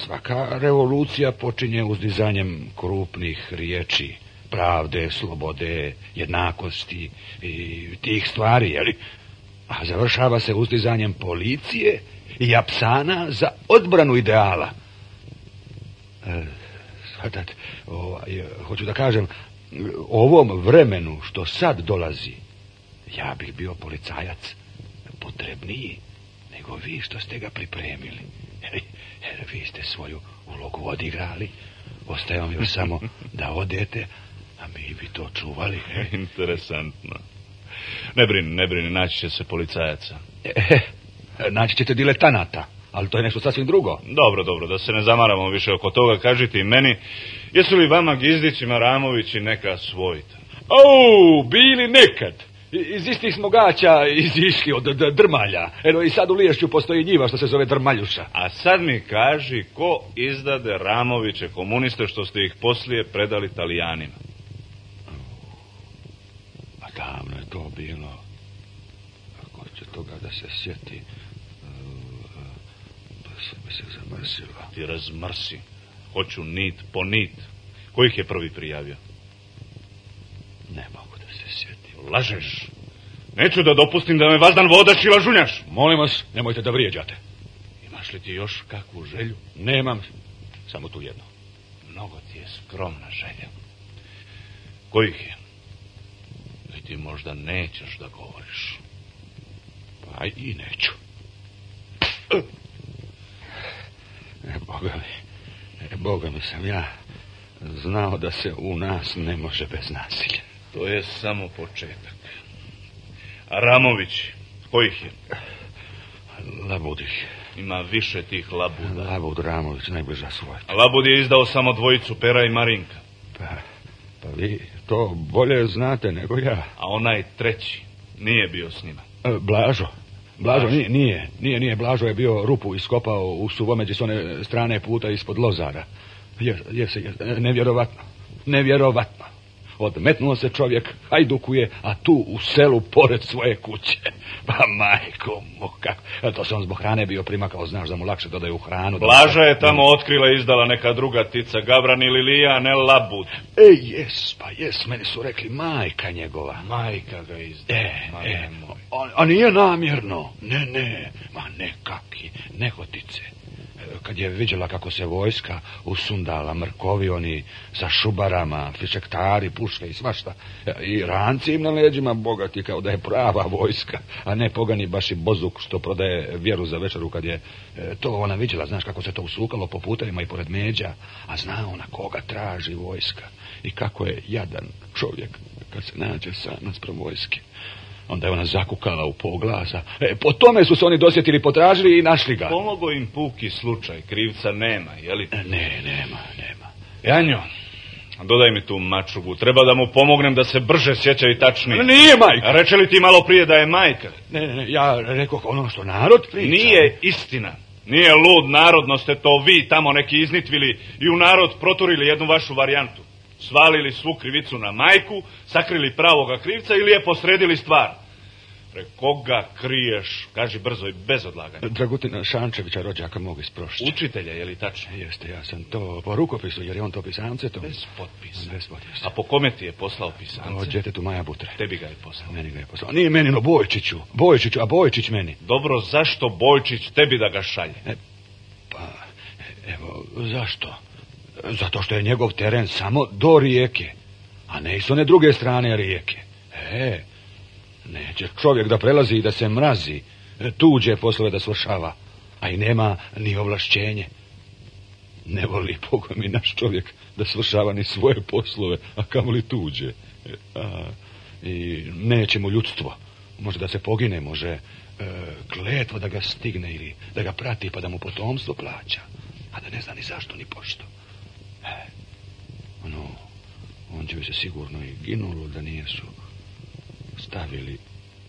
Svaka revolucija počinje uzdizanjem krupnih riječi, pravde, slobode, jednakosti i tih stvari, jeli? A završava se uzdizanjem policije i apsana za odbranu ideala. E, ovaj, hoću da kažem, ovom vremenu što sad dolazi, ja bih bio policajac potrebniji nego vi što ste ga pripremili. Jer, jer vi ste svoju ulogu odigrali. Ostaje vam još samo da odete, a mi bi to čuvali.
Interesantno. Ne brini, ne brini, naći će se policajaca.
E, naći ćete diletanata, ali to je nešto sasvim drugo.
Dobro, dobro, da se ne zamaramo više oko toga, kažite i meni, jesu li vama Gizdić i Maramović i neka svojta?
Au, bili nekad. Iz istih smo gaća izišli od drmalja. Eno i sad u Liješću postoji njiva što se zove drmaljuša.
A sad mi kaži ko izdade Ramoviće komuniste što ste ih poslije predali Italijanima.
A davno je to bilo. Ako će toga da se sjeti, e, pa se mi se zamrsilo.
Ti razmrsi. Hoću nit po nit. Ko ih je prvi prijavio?
Ne mogu da se sjetim.
Lažeš. Neću da dopustim da me vazdan vodač i lažunjaš.
Molim vas, nemojte da vrijeđate.
Imaš li ti još kakvu želju?
Nemam, samo tu jedno.
Mnogo ti je skromna želja. Kojih je? Ti možda nećeš da govoriš.
Pa i neću. E, Boga mi, e, Boga mi sam ja znao da se u nas ne može bez nasilja.
To je samo početak. A Ramović, kojih je?
Labudih.
Ima više tih labuda.
Labud Ramović, najbliža svoj.
A Labud je izdao samo dvojicu, Pera i Marinka.
Pa, pa vi to bolje znate nego ja.
A onaj treći nije bio s njima.
E, Blažo. Blažo nije, nije, nije, nije, Blažo je bio rupu iskopao u suvomeđi s one strane puta ispod Lozara. Jes, jes, jes, e, nevjerovatno, nevjerovatno. Odmetnuo se čovjek, hajdukuje, a tu u selu pored svoje kuće. Pa majko mu, kako. E, To on zbog hrane bio primakao, znaš da mu lakše dodaju hranu. da-
Blaža je tamo otkrila i izdala neka druga tica, Gavran ili Lija, ne Labud.
E, jes, pa jes, meni su rekli majka njegova.
Majka ga izdala.
E,
ma
e,
nemoj.
a, a nije namjerno. Ne, ne, ma nekaki, nehotice. Kad je vidjela kako se vojska usundala, mrkovi oni sa šubarama, fišektari, puške i svašta. I ranci im na leđima bogati kao da je prava vojska, a ne pogani baš i bozuk što prodaje vjeru za večeru kad je e, to ona vidjela, znaš kako se to usukalo po putevima i pored međa, a zna ona koga traži vojska i kako je jadan čovjek kad se nađe sam naspram vojske. Onda je ona zakukala u pol glasa. E, po tome su se oni dosjetili, potražili i našli ga.
Pomogo im puki slučaj, krivca nema, jeli?
E, Ne, nema, nema.
Janjo, dodaj mi tu mačugu, treba da mu pomognem da se brže sjeća i tačnije.
Nije majka.
Reče li ti malo prije da je majka?
Ne, ne, ne, ja rekao ono što narod priča.
Nije istina. Nije lud narodno ste to vi tamo neki iznitvili i u narod proturili jednu vašu varijantu. Svalili svu krivicu na majku, sakrili pravoga krivca ili je posredili stvar. Pre koga kriješ? Kaži brzo i bez odlaganja.
Dragutina Šančevića, rođaka mog iz prošća.
Učitelja, je li tačno?
Jeste, ja sam to po rukopisu, jer je on to pisance to.
Bez potpisa.
Bez potpisa.
A po kome ti je poslao pisance?
O djetetu Maja Butre.
Tebi ga je poslao.
Meni ga je poslao. Nije meni, no Bojčiću. Bojčiću, a Bojčić meni.
Dobro, zašto Bojčić tebi da ga šalje?
E, pa, evo, zašto? Zato što je njegov teren samo do rijeke, a ne i s one druge strane rijeke. E, neće čovjek da prelazi i da se mrazi, tuđe poslove da svršava, a i nema ni ovlašćenje. Ne voli Boga mi naš čovjek da svršava ni svoje poslove, a kamoli tuđe. E, A, I neće mu ljudstvo. Može da se pogine, može e, kletva da ga stigne ili da ga prati pa da mu potomstvo plaća. A da ne zna ni zašto ni pošto. E, ono, će bi se sigurno i ginulo da nijesu stavili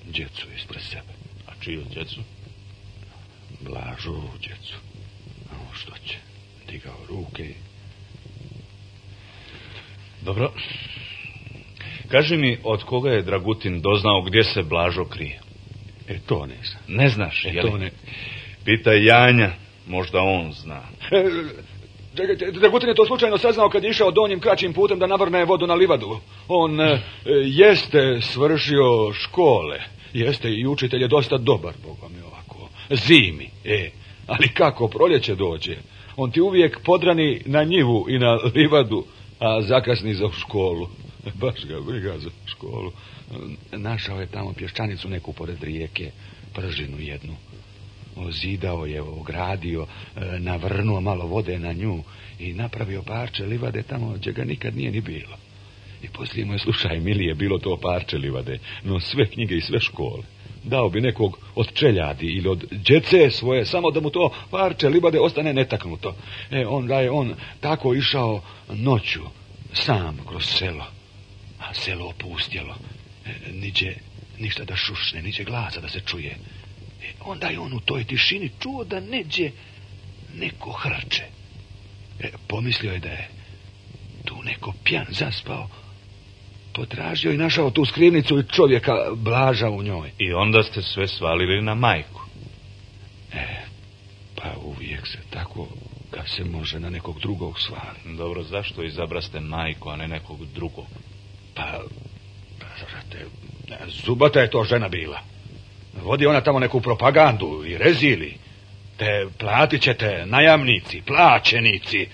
djecu ispred sebe.
A čiju djecu?
Blažu djecu. A on što će? Digao ruke i...
Dobro. Kaži mi od koga je Dragutin doznao gdje se Blažo krije?
E, to nisam.
Ne znaš,
E, to ne...
Pitaj Janja, možda on zna.
Dragutin je to slučajno saznao kad je išao donjim kraćim putem da navrne vodu na livadu. On e, jeste svršio škole, jeste i učitelj je dosta dobar, boga mi ovako, zimi, e, ali kako proljeće dođe, on ti uvijek podrani na njivu i na livadu, a zakasni za školu. Baš ga briga za školu. Našao je tamo pješčanicu neku pored rijeke, pržinu jednu. Ozidao je, ogradio, e, navrnuo malo vode na nju i napravio parče livade tamo gdje ga nikad nije ni bilo. I poslije mu je, slušaj, milije bilo to parče livade, no sve knjige i sve škole. Dao bi nekog od čeljadi ili od djece svoje, samo da mu to parče livade ostane netaknuto. E, onda je on tako išao noću, sam kroz selo, a selo opustjelo. E, niđe ništa da šušne, niđe glasa da se čuje. E, onda je on u toj tišini čuo da neđe neko hrče. E, pomislio je da je tu neko pjan zaspao. Potražio i našao tu skrivnicu i čovjeka blaža u njoj.
I onda ste sve svalili na majku.
E, pa uvijek se tako kad se može na nekog drugog svali.
Dobro, zašto izabraste majku, a ne nekog drugog?
Pa, pa zubata je to žena bila. Vodi ona tamo neku propagandu i rezili. Te platit ćete najamnici, plaćenici.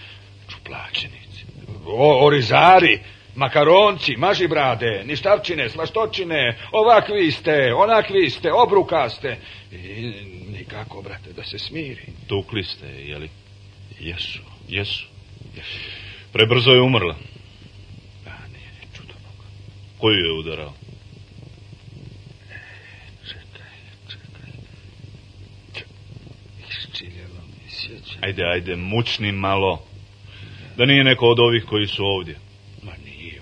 Plaćenici. O, orizari, makaronci, mažibrade, ništavčine, svaštočine, ovakvi ste, onakvi ste, obrukaste. I nikako, brate, da se smiri.
Tukli ste, jeli?
Jesu.
Jesu. Prebrzo je umrla.
Pa nije ni čudo Boga.
Koju je udarao?
Čekaj, čekaj. Č- Iščiljelo mi sjeća.
Ajde, ajde, mučni malo. Da nije neko od ovih koji su ovdje.
Ma nije,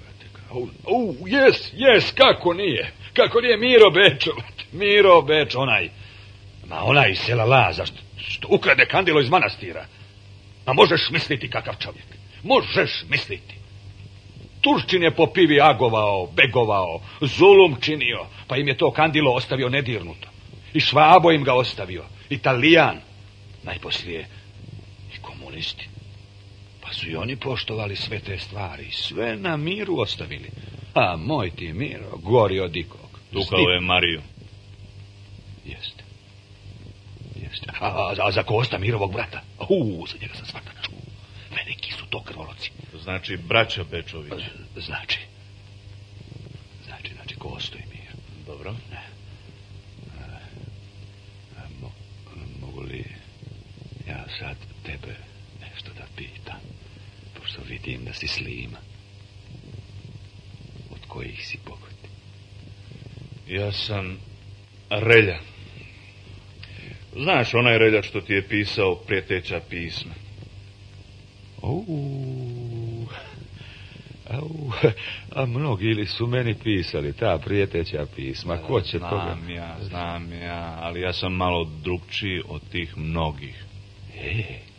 U, jes, jes, kako nije? Kako nije Miro Bečo. Miro Bečo, onaj. Ma onaj iz sela Laza, što, što ukrade kandilo iz manastira. A možeš misliti kakav čovjek. Možeš misliti. Turčin je po pivi agovao, begovao, zulum činio, pa im je to kandilo ostavio nedirnuto. I švabo im ga ostavio, italijan, najposlije komunisti. Pa su i oni poštovali sve te stvari, i sve na miru ostavili. A moj ti Miro, gori od ikog.
Tukao je Mariju.
Jeste. Jeste. A, a, a za Kosta Mirovog brata? U, za njega sam svaka čuo. Veliki su to krvoloci.
Znači, braća Bečović.
Znači. Znači, znači, Kosto i Miro.
Dobro.
A, mo, mogu li ja sad tebe pitam? Pošto vidim da si slima. Od kojih si pogod?
Ja sam Relja. Znaš, onaj Relja što ti je pisao prijeteća pisma.
Au, au, a mnogi li su meni pisali ta prijeteća pisma, ko će toga?
Znam ja, znam ja, ali ja sam malo drugčiji od tih mnogih.
E,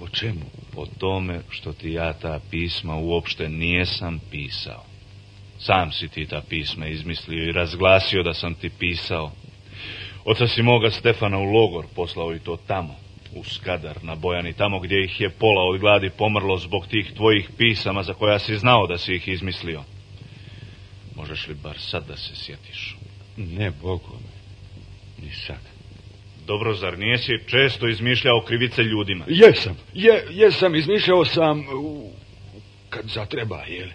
po, čemu?
Po tome što ti ja ta pisma uopšte nijesam pisao. Sam si ti ta pisma izmislio i razglasio da sam ti pisao. Oca si moga Stefana u logor poslao i to tamo, u Skadar, na Bojani, tamo gdje ih je pola od gladi pomrlo zbog tih tvojih pisama za koja si znao da si ih izmislio. Možeš li bar sad da se sjetiš?
Ne, Bogu Ni sad.
Dobro, zar nijesi često izmišljao krivice ljudima?
Jesam, je, jesam, izmišljao sam u, kad zatreba, jel?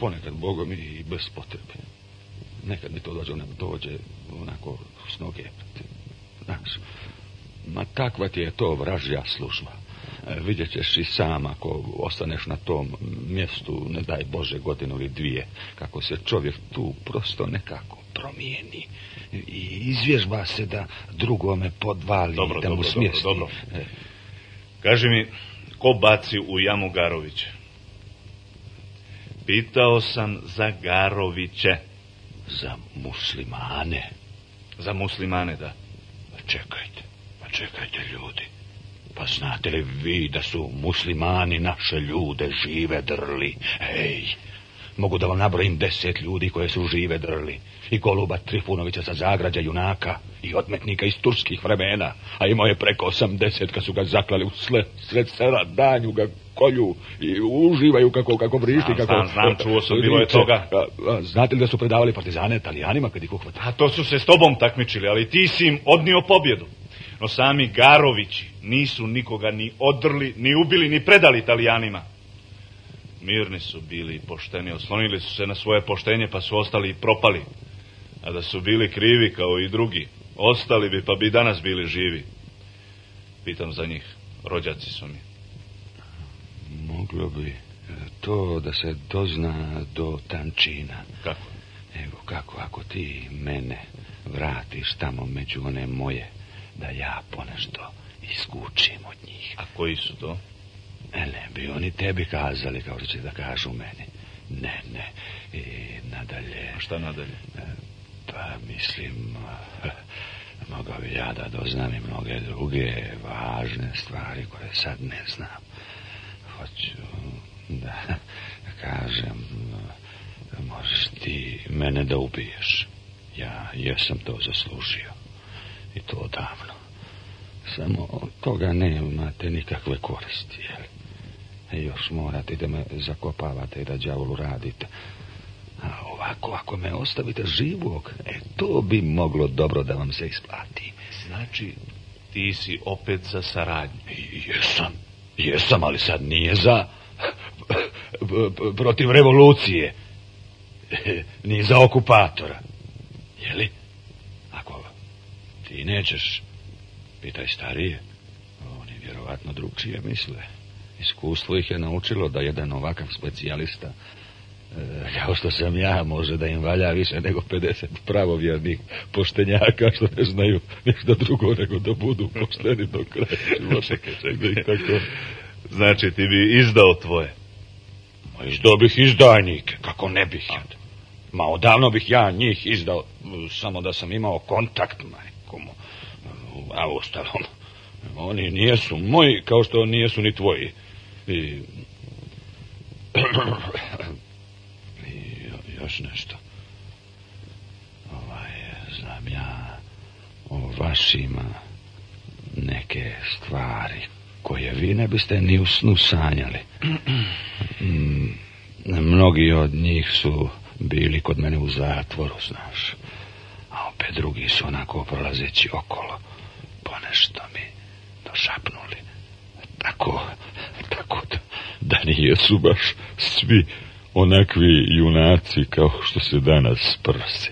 Ponekad, Bogom, i bez potrebe. Nekad mi to dođe, dođe onako s noge. Znaš, ma takva ti je to vražja služba. E, vidjet ćeš i sam ako ostaneš na tom mjestu, ne daj Bože godinu ili dvije, kako se čovjek tu prosto nekako promijeni i izvježba se da drugome podvali,
dobro,
da mu
dobro,
smjesti.
Dobro, dobro. Kaži mi, ko baci u jamu Garovića? Pitao sam za Garoviće.
Za muslimane.
Za muslimane, da.
Pa čekajte, pa čekajte ljudi. Pa znate li vi da su muslimani naše ljude žive drli? Ej, mogu da vam nabrojim deset ljudi koje su žive drli. I Goluba Trifunovića sa Zagrađa junaka i odmetnika iz turskih vremena. A imao je preko osamdeset kad su ga zaklali u sle, sred sela, danju ga kolju i uživaju kako, kako vrišti.
Znam,
kako,
znam, znam, čuo sam, bilo je toga.
A, a, znate li da su predavali partizane italijanima kad ih uhvate?
A to su se s tobom takmičili, ali ti si im odnio pobjedu. No sami Garovići nisu nikoga ni odrli, ni ubili, ni predali italijanima. Mirni su bili i pošteni, oslonili su se na svoje poštenje pa su ostali i propali. A da su bili krivi kao i drugi, ostali bi pa bi danas bili živi. Pitam za njih, rođaci su mi.
Moglo bi to da se dozna do tančina.
Kako?
Evo kako ako ti mene vratiš tamo među one moje, da ja ponešto iskučim od njih.
A koji su to?
E, ne bi oni tebi kazali kao što će da kažu meni. Ne, ne. I nadalje...
A šta nadalje?
Pa mislim... Mogao bi ja da doznam i mnoge druge važne stvari koje sad ne znam. Hoću da kažem... Možeš ti mene da ubiješ. Ja jesam to zaslužio. I to odavno. Samo od toga nemate nikakve koristi, jel? I još morate da me zakopavate i da đavolu radite. A ovako, ako me ostavite živog, e, to bi moglo dobro da vam se isplati.
Znači, ti si opet za saradnju.
Jesam, jesam, ali sad nije za... protiv revolucije. Ni za okupatora. Jeli? Ako ti nećeš, pitaj starije. Oni vjerovatno drugčije misle. Iskustvo ih je naučilo da jedan ovakav specijalista, e, kao što sam ja, može da im valja više nego 50 pravovjernih poštenjaka što ne znaju ništa drugo nego da budu pošteni do kraja
čekaj, čekaj. Tako... Znači, ti bi izdao tvoje.
Ma izdao bih izdajnike, kako ne bih. Ma odavno bih ja njih izdao, samo da sam imao kontakt, majkomu. A ostalom, oni nijesu moji, kao što nijesu ni tvoji. I... I još nešto. Ovaj, znam ja o vašima neke stvari koje vi ne biste ni u snu sanjali. Mm, mnogi od njih su bili kod mene u zatvoru, znaš. A opet drugi su onako prolazeći okolo. Ponešto mi došapnuli. Tako, nijesu baš svi onakvi junaci kao što se danas prse.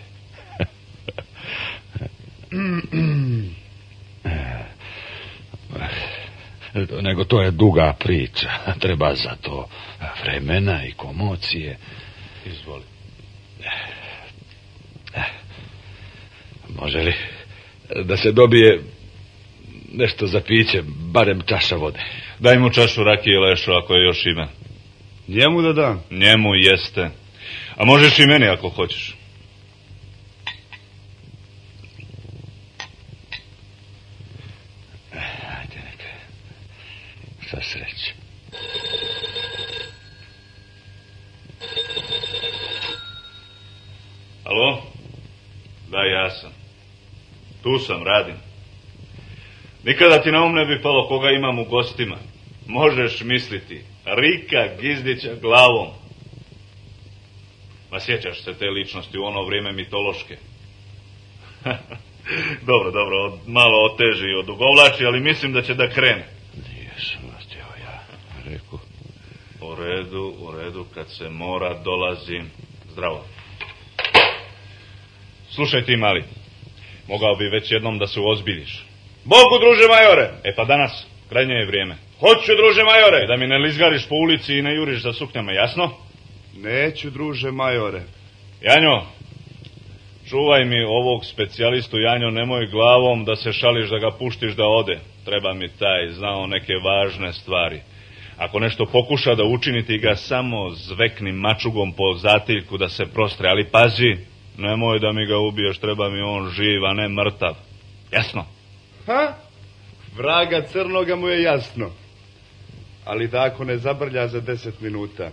Nego to je duga priča. Treba za to vremena i komocije.
Izvoli.
Može li da se dobije nešto za piće, barem čaša vode?
Daj mu čašu rakije lešu ako je još ima.
Njemu da dam?
Njemu jeste. A možeš i meni ako hoćeš.
Ajde neka. Sa sreće.
Alo? Da, ja sam. Tu sam, radim. Nikada ti na um ne bi palo koga imam u gostima. Možeš misliti, Rika Gizdića glavom. Ma sjećaš se te ličnosti u ono vrijeme mitološke. dobro, dobro, malo oteži i odugovlači, ali mislim da će da krene.
Vas htio ja, reku.
U redu, u redu, kad se mora, dolazim. Zdravo. Slušaj ti, mali, mogao bi već jednom da se uozbiljiš. Bogu, druže majore! E pa danas, krajnje je vrijeme. Hoću, druže majore! Da mi ne lizgariš po ulici i ne juriš za suknjama, jasno?
Neću, druže majore.
Janjo, čuvaj mi ovog specijalistu, Janjo, nemoj glavom da se šališ da ga puštiš da ode. Treba mi taj, znao neke važne stvari. Ako nešto pokuša da učini ti ga samo zvekni mačugom po zatiljku da se prostre, ali pazi, nemoj da mi ga ubiješ, treba mi on živ, a ne mrtav. Jasno?
Ha? Vraga crnoga mu je jasno. Ali tako ne zabrlja za deset minuta.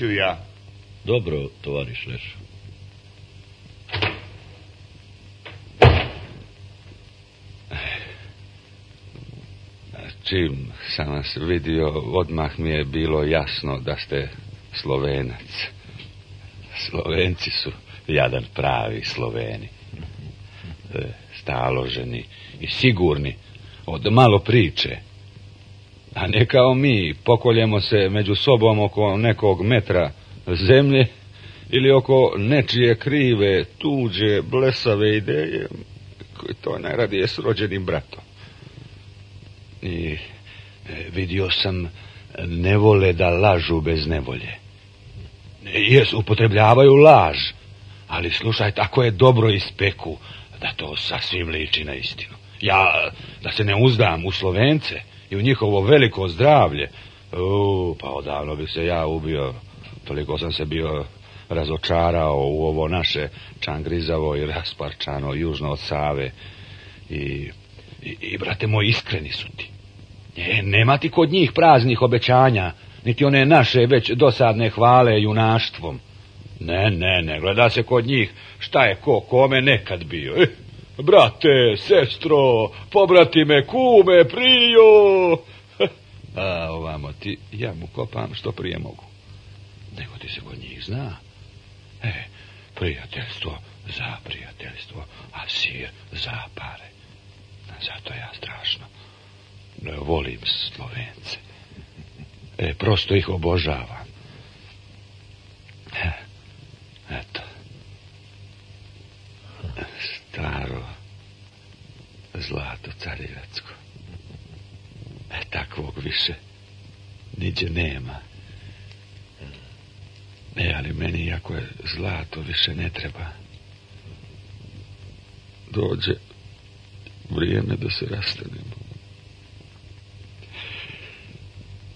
Ću ja.
Dobro, tovariš Leš. Čim sam vas vidio, odmah mi je bilo jasno da ste Slovenac. Slovenci su jadan pravi Sloveni. E, Staloženi i sigurni od malo priče. Ne kao mi, pokoljemo se među sobom oko nekog metra zemlje ili oko nečije krive, tuđe, blesave ideje, koji to najradije s rođenim bratom. I e, vidio sam ne vole da lažu bez nevolje. Jes, upotrebljavaju laž, ali slušaj, tako je dobro ispeku da to sasvim liči na istinu. Ja, da se ne uzdam u Slovence i u njihovo veliko zdravlje, u, pa odavno bi se ja ubio, toliko sam se bio razočarao u ovo naše čangrizavo i rasparčano južno od Save i, i, i brate moj, iskreni su ti. E, nema ti kod njih praznih obećanja, niti one naše već dosadne hvale junaštvom. Ne, ne, ne, gleda se kod njih šta je ko kome nekad bio. Brate, sestro, pobrati me, kume, prijo. A ovamo ti, ja mu kopam što prije mogu. Nego ti se kod njih zna. E, prijateljstvo za prijateljstvo, a sir za pare. Zato ja strašno ne volim Slovence. E, prosto ih obožavam. E, eto. Staro zlato carivacko. E, takvog više niđe nema. E, ali meni ako je zlato više ne treba. Dođe vrijeme da se rastanemo.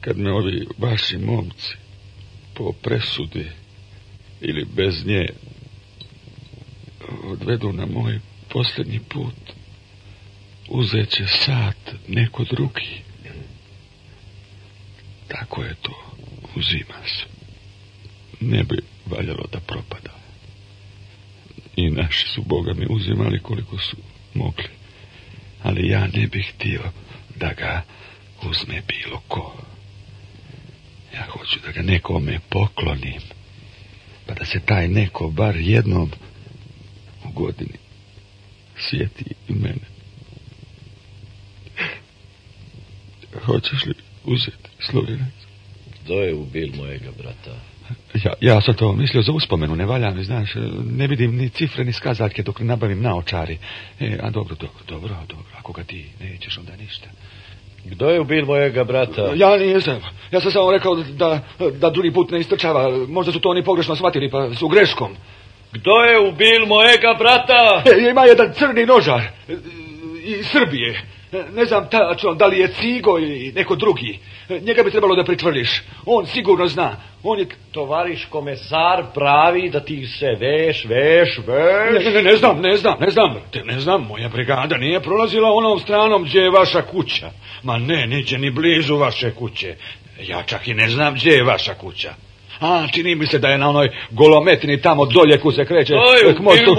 Kad me ovi vaši momci po presudi ili bez nje odvedu na moj posljednji put, uzet će sat neko drugi. Tako je to, uzima se. Ne bi valjalo da propada. I naši su, Boga mi, uzimali koliko su mogli. Ali ja ne bih htio da ga uzme bilo ko. Ja hoću da ga nekome poklonim. Pa da se taj neko bar jednom godini sjeti i mene. Hoćeš li uzeti slovinac?
Kdo je ubil mojega brata?
Ja, ja sam to mislio za uspomenu, ne valja mi, znaš, ne vidim ni cifre ni skazaljke dok ne nabavim naočari. E, a dobro, dobro, dobro, dobro, ako ga ti nećeš, onda ništa.
Kdo je ubil mojega brata?
Ja nisam, ja sam samo rekao da, da drugi put ne istrčava, možda su to oni pogrešno shvatili, pa su greškom.
Kdo je ubil mojega brata?
E, ima jedan crni nožar, e, iz Srbije. Ne znam tačno da li je Cigo ili neko drugi. Njega bi trebalo da pritvrdiš. On sigurno zna. On je...
Tovariš komesar pravi da ti se veš, veš, veš.
Ne, ne, ne znam, ne znam, ne znam. Te ne znam, moja brigada nije prolazila onom stranom gdje je vaša kuća. Ma ne, neće ni blizu vaše kuće. Ja čak i ne znam gdje je vaša kuća. A, čini mi se da je na onoj golometini tamo dolje ku se kreće.
Oj,
k mostu.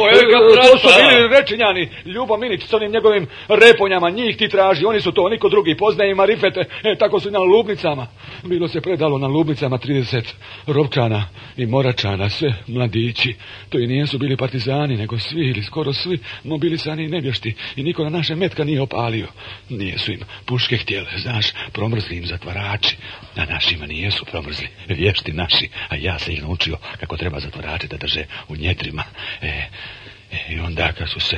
To su bili rečinjani. Ljubo Minić s onim njegovim reponjama. Njih ti traži. Oni su to, niko drugi. Poznaje i marifete. E, tako su na lubnicama. Bilo se predalo na lubnicama 30 rovčana i moračana. Sve mladići. To i nijesu bili partizani, nego svi ili skoro svi mobilisani i nevješti. I niko na naše metka nije opalio. Nijesu im puške htjele, znaš, promrzli im zatvarači. Na našima nijesu promrzli, vješti naši, a ja se ih naučio kako treba zatvarače da drže u njetrima. E, e, I onda kad su se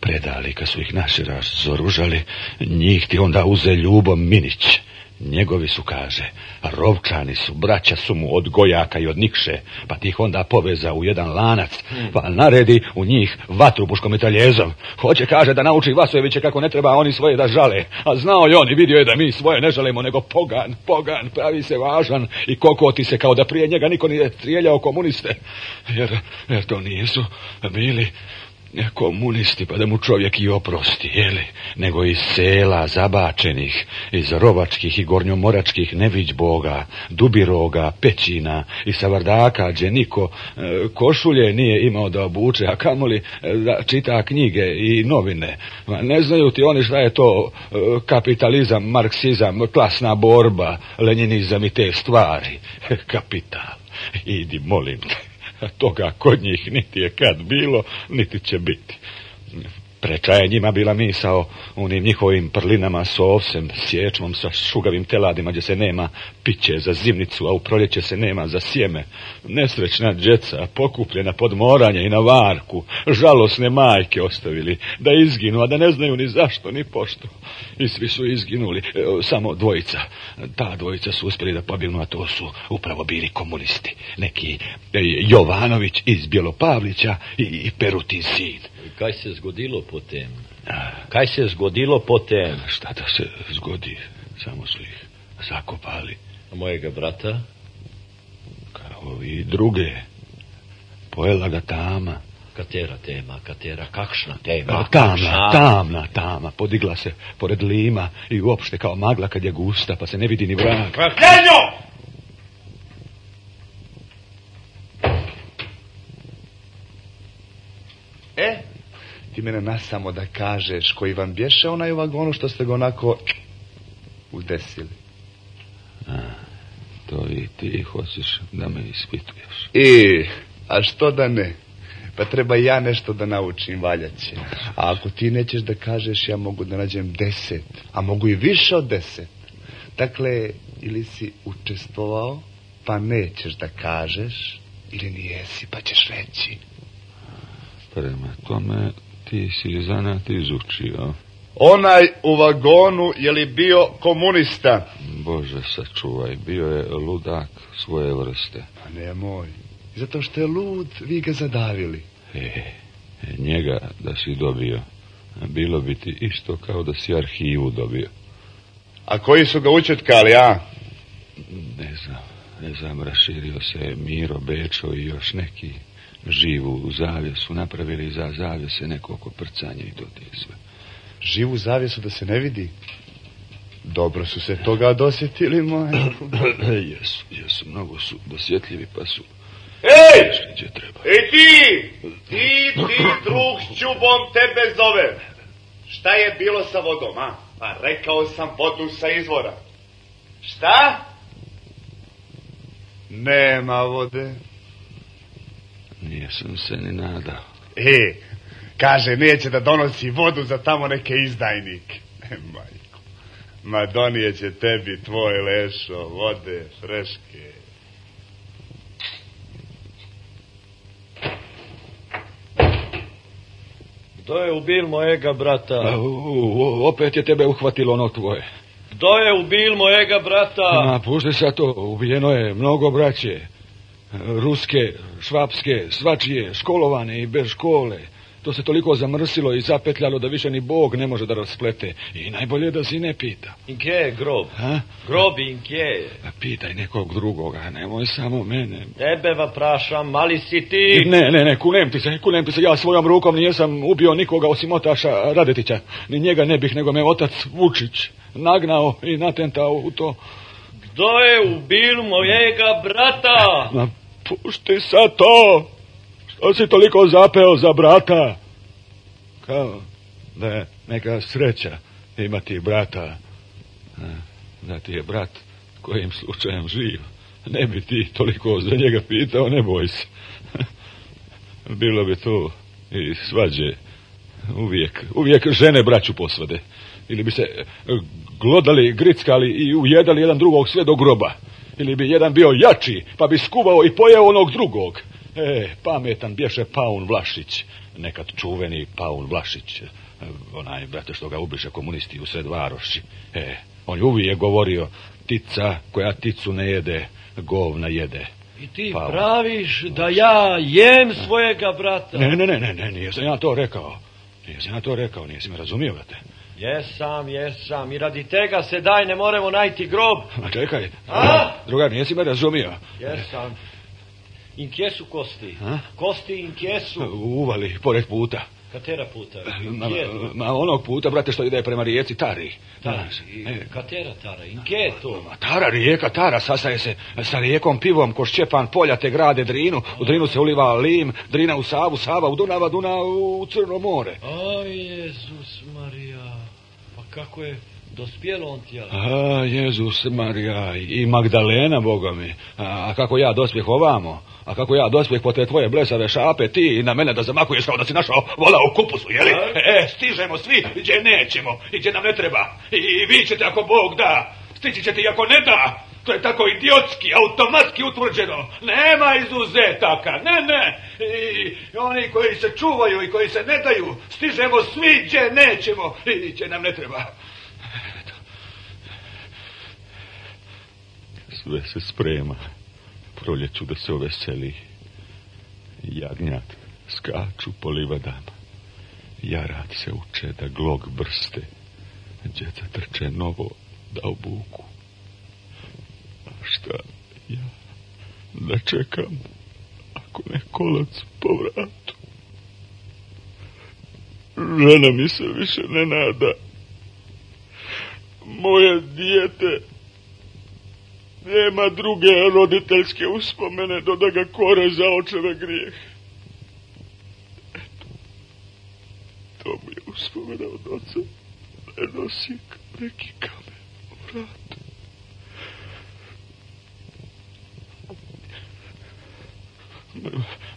predali, kad su ih naši razoružali, njih ti onda uze Ljubo Minić. Njegovi su, kaže, rovčani su, braća su mu od Gojaka i od Nikše, pa ti ih onda poveza u jedan lanac, pa naredi u njih vatru puškom metaljezom. Hoće, kaže, da nauči Vasojeviće kako ne treba oni svoje da žale, a znao je on i vidio je da mi svoje ne žalimo, nego pogan, pogan, pravi se važan i kokoti se kao da prije njega niko nije strijeljao komuniste, jer, jer to nisu bili komunisti, pa da mu čovjek i oprosti, jeli, nego iz sela zabačenih, iz rovačkih i gornjomoračkih nević boga, dubiroga, pećina i savardaka, gdje niko e, košulje nije imao da obuče, a kamoli e, da čita knjige i novine. Ne znaju ti oni šta je to e, kapitalizam, marksizam, klasna borba, lenjinizam i te stvari. Kapital. Idi, molim te. Toga kod njih niti je kad bilo, niti će biti. Preča je njima bila misao onim njihovim prlinama s ovsem, sječmom, sa šugavim teladima gdje se nema piće za zimnicu, a u proljeće se nema za sjeme. Nesrećna džeca, pokupljena pod moranje i na varku, žalosne majke ostavili, da izginu, a da ne znaju ni zašto, ni pošto. I svi su izginuli, e, samo dvojica. Ta dvojica su uspjeli da pobjegnu, a to su upravo bili komunisti. Neki e, Jovanović iz Bjelopavlića i, i Perutin sin.
Kaj se zgodilo potem? Kaj se zgodilo potem?
Šta da se zgodi, samo su ih zakopali.
A mojega brata?
Kao i druge. Pojela ga tama.
Katera tema, katera, kakšna tema?
A, tamna,
kakšna?
tamna, tama. Podigla se pored lima i uopšte kao magla kad je gusta, pa se ne vidi ni vrag.
Kraljenjo!
E, ti mene nas samo da kažeš koji vam bješe onaj u vagonu što ste ga onako udesili.
A, to i ti hoćeš da me ispituješ.
I, a što da ne? Pa treba ja nešto da naučim, valjaće. A ako ti nećeš da kažeš, ja mogu da nađem deset, a mogu i više od deset. Dakle, ili si učestvovao, pa nećeš da kažeš, ili nijesi, pa ćeš reći.
Prema tome, ti si zanat izučio.
Onaj u vagonu je li bio komunista?
Bože, sačuvaj, bio je ludak svoje vrste.
Pa nemoj. Zato što je lud, vi ga zadavili.
E, njega da si dobio, bilo bi ti isto kao da si arhivu dobio.
A koji su ga učetkali, a?
Ne znam, ne znam, raširio se Miro, Bečo i još neki živu zavjesu, napravili za zavjese nekoliko prcanja i to sve.
Živu zavjesu da se ne vidi? Dobro su se toga dosjetili, moj.
jesu, jesu, mnogo su dosjetljivi, pa su
Ej! I ti! Ti, ti, drug s čubom tebe zove. Šta je bilo sa vodom, a? A rekao sam vodu sa izvora. Šta? Nema vode.
Nisam se ni nadao.
E, kaže, neće da donosi vodu za tamo neke izdajnike. E, majko, ma donijeće tebi tvoj lešo, vode, freške.
Kdo je ubil mojega brata?
A, u, u, opet je tebe uhvatilo ono tvoje.
Kdo je ubil mojega brata?
Ma, pušti se to, ubijeno je mnogo braće. Ruske, švapske, svačije, školovane i bez škole. To se toliko zamrsilo i zapetljalo da više ni Bog ne može da rasplete. I najbolje da si ne pita.
In kje je grob?
A?
Grob in kje je?
Pa Pitaj nekog drugoga, nemoj samo mene.
Tebe va prašam, mali si ti.
Ne, ne, ne, kunem ti se, kunem ti se, ja svojom rukom nijesam ubio nikoga osim otaša Radetića. Ni njega ne bih, nego me otac Vučić nagnao i natentao u to.
Kdo je ubil mojega brata?
Ma, pušti sa to! Što si toliko zapeo za brata? Kao da je neka sreća imati brata. Da ti je brat kojim slučajem živ. Ne bi ti toliko za njega pitao, ne boj se. Bilo bi tu i svađe. Uvijek, uvijek žene braću posvade. Ili bi se glodali, grickali i ujedali jedan drugog sve do groba. Ili bi jedan bio jači, pa bi skuvao i pojeo onog drugog. E, pametan bješe Paun Vlašić, nekad čuveni Paun Vlašić, e, onaj, brate, što ga ubiše komunisti u sred varoši. E, on je uvijek govorio, tica koja ticu ne jede, govna jede.
I ti
Pa-
praviš da ja jem svojega brata?
Ne, ne, ne, ne, ne, nisam ja to rekao. Nisam ja to rekao, nisi me razumio, brate.
Jesam, jesam. I radi tega sedaj ne moremo najti grob.
Ma čekaj,
A?
drugar, nisi me razumio.
Jesam. In kje su kosti?
A?
Kosti in kje su?
Uvali, pored puta.
Katera puta?
Ma, ma onog puta, brate, što ide prema rijeci Tari.
Tara.
Znaš,
I
e,
Katera Tara? In kje je to?
Ma Tara, rijeka Tara, sastaje se sa rijekom pivom ko Šćepan polja te grade Drinu. U Drinu se uliva Lim, Drina u Savu, Sava u Dunava, Duna u Crno more.
A, Jezus Marija. Kako je dospjelo on tja?
A, Jezus Marija i Magdalena, Boga mi. A, a kako ja dospjeh ovamo? A kako ja dospjeh po te tvoje blesave šape, ti i na mene da zamakuješ kao da si našao vola u kupusu, jeli? E, stižemo svi, gdje nećemo, i gdje nam ne treba. I, i vi ćete ako Bog da, stići ćete i ako ne da. To je tako idiotski, automatski utvrđeno. Nema izuzetaka, ne, ne. I oni koji se čuvaju i koji se ne daju, stižemo svi nećemo i gdje nam ne treba. Sve se sprema. Proljeću da se oveseli. Jagnjat skaču po livadama. Jarad se uče da glog brste. Djeca trče novo da obuku. Šta ja da čekam ako ne kolac po vratu? Žena mi se više ne nada. Moje dijete nema druge roditeljske uspomene do da ga kore za očeve grijeh. Eto, to mu je uspomena od oca, je nosi neki kamen u vratu.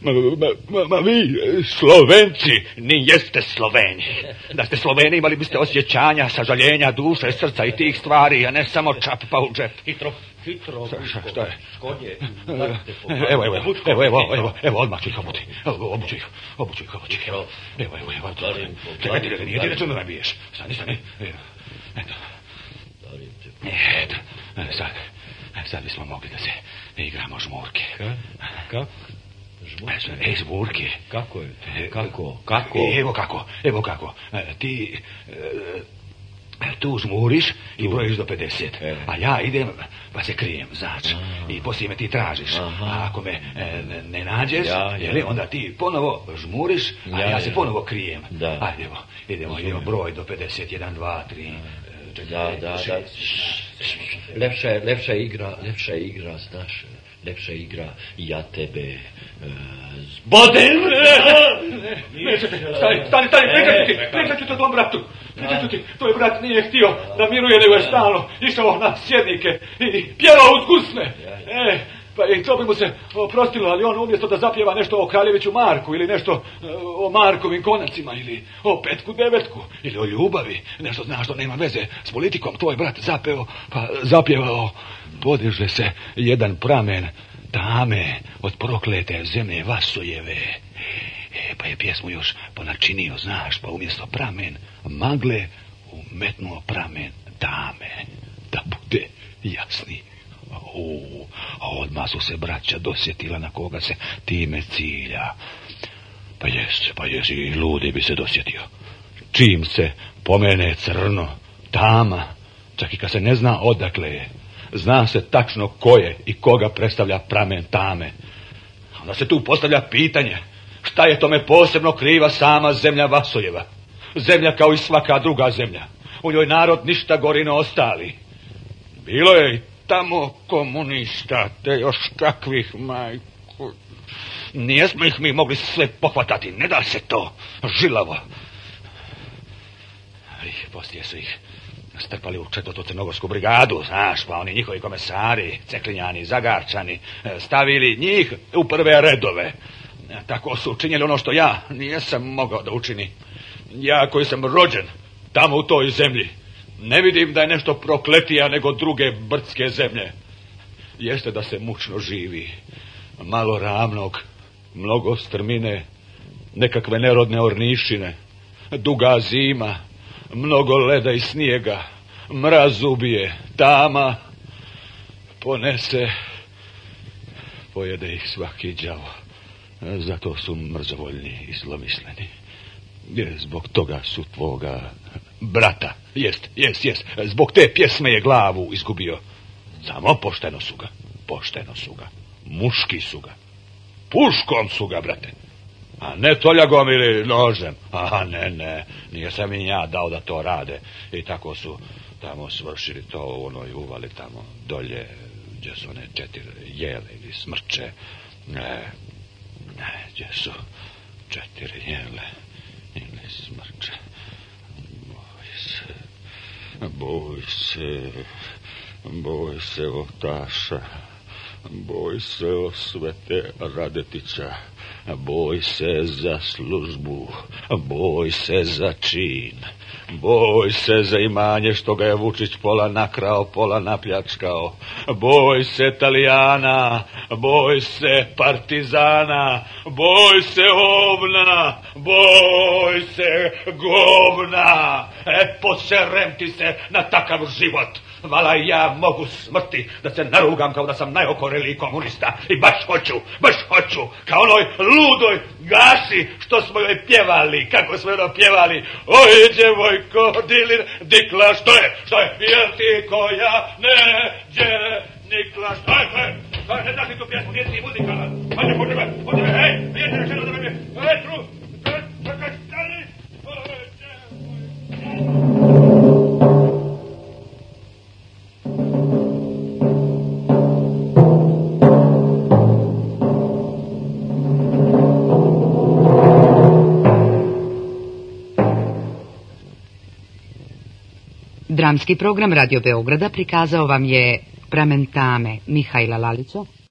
Ma, ma, ma, ma vi, Slovenci, ni jeste Sloveni. Da ste Sloveni imali biste osjećanja, sažaljenja, duše, srca i tih stvari, a ne samo čap pa u džep.
Hitro, hitro.
Šta, je?
Škodje.
Evo, evo, evo, evo, evo, evo, evo, odmah ću ih obuti. Evo, obuću ih, obuću ih, obuću ih. Evo, evo, evo, evo. Čekaj, ti nije, ti da čudno nabiješ. Stani, stani. Evo, Eto. Eto, e, sad, sad bismo mogli da se igramo žmurke.
Kako?
E, žmurke.
Kako je? Kako? Kako?
Evo kako, evo kako. E, Ti e, tu žmuriš i brojiš do 50. A ja idem pa se krijem, znači. I poslije me ti tražiš. A ako me e, ne, nađeš,
Ja, ja.
jeli, onda ti ponovo žmuriš, a ja,
Ja,
se ponovo krijem.
Da.
Ajde, evo, idemo, idemo broj do 50, 1, 2, 3,
Da, da, da. Lepša je, lepša je igra, lepša je igra, znaš.
Lepša igra, ja tebe e, zbodem.
Nećete, stani, stani, stani, pričat ću ti, pričat ću ti o tom bratu. Pričat ću ti, tvoj brat nije htio da miruje, nego je stalno išao na sjednike i pjevao uz gusne. E, pa i to bi mu se oprostilo, ali on umjesto da zapjeva nešto o Kraljeviću Marku ili nešto e, o Markovim konacima ili o Petku Devetku ili o ljubavi, nešto znaš što nema veze s politikom, tvoj brat zapeo, pa zapjevao, podiže se jedan pramen tame od proklete zemlje Vasojeve. E, pa je pjesmu još ponačinio, znaš, pa umjesto pramen magle umetnuo pramen dame, da bude jasni. U, a odmah su se braća dosjetila na koga se time cilja. Pa jes, pa jes, i ludi bi se dosjetio. Čim se pomene crno, tama, čak i kad se ne zna odakle je, zna se tačno ko je i koga predstavlja pramen tame. Onda se tu postavlja pitanje, šta je tome posebno kriva sama zemlja Vasojeva? Zemlja kao i svaka druga zemlja. U njoj narod ništa gori ne ostali. Bilo je i tamo komunista, te još kakvih majku. Nijesmo ih mi mogli sve pohvatati, ne da se to, žilavo. Ali poslije su ih strpali u četvrtu crnogorsku brigadu, znaš, pa oni njihovi komesari, ceklinjani, zagarčani, stavili njih u prve redove. Tako su učinjeli ono što ja nijesam mogao da učini. Ja koji sam rođen tamo u toj zemlji, ne vidim da je nešto prokletija nego druge brdske zemlje. Jeste da se mučno živi. Malo ravnog, mnogo strmine, nekakve nerodne ornišine, duga zima, mnogo leda i snijega, mraz ubije, tama, ponese, pojede ih svaki đavo. Zato su mrzovoljni i zlomisleni. Zbog toga su tvoga brata. Jest, jest, jest. Zbog te pjesme je glavu izgubio. Samo pošteno su ga. Pošteno su ga. Muški su ga. Puškom su ga, brate. A ne toljagom ili nožem. A ne, ne. Nije sam i ja dao da to rade. I tako su tamo svršili to u onoj uvali tamo dolje gdje su one četiri jele ili smrče. Ne, ne, gdje su četiri jele ili smrče. Boj se, boj se, boj se otaša, boj se o svete Radetića, boj se za službu, boj se za čin, boj se za imanje što ga je Vučić pola nakrao, pola napljačkao, boj se Italijana, boj se partizana, boj se ovna, boj se govna, e poserem ti se na takav život, vala ja mogu smrti da se narugam kao da sam najokoreliji komunista i baš hoću, baš hoću, kao onoj ludoj gasi što smo joj pjevali, kako smo joj pjevali, oj djevojko dilin, dikla, što je, što je, jel ti koja neđe, nikla, što je, što je, što je, li tu pjesmu, nije ti hajde, me, hej, na šenu da me, vetru, čekaj, stani,
Dramski program Radio Beograda prikazao vam je Pramen tame Mihajla Lalića,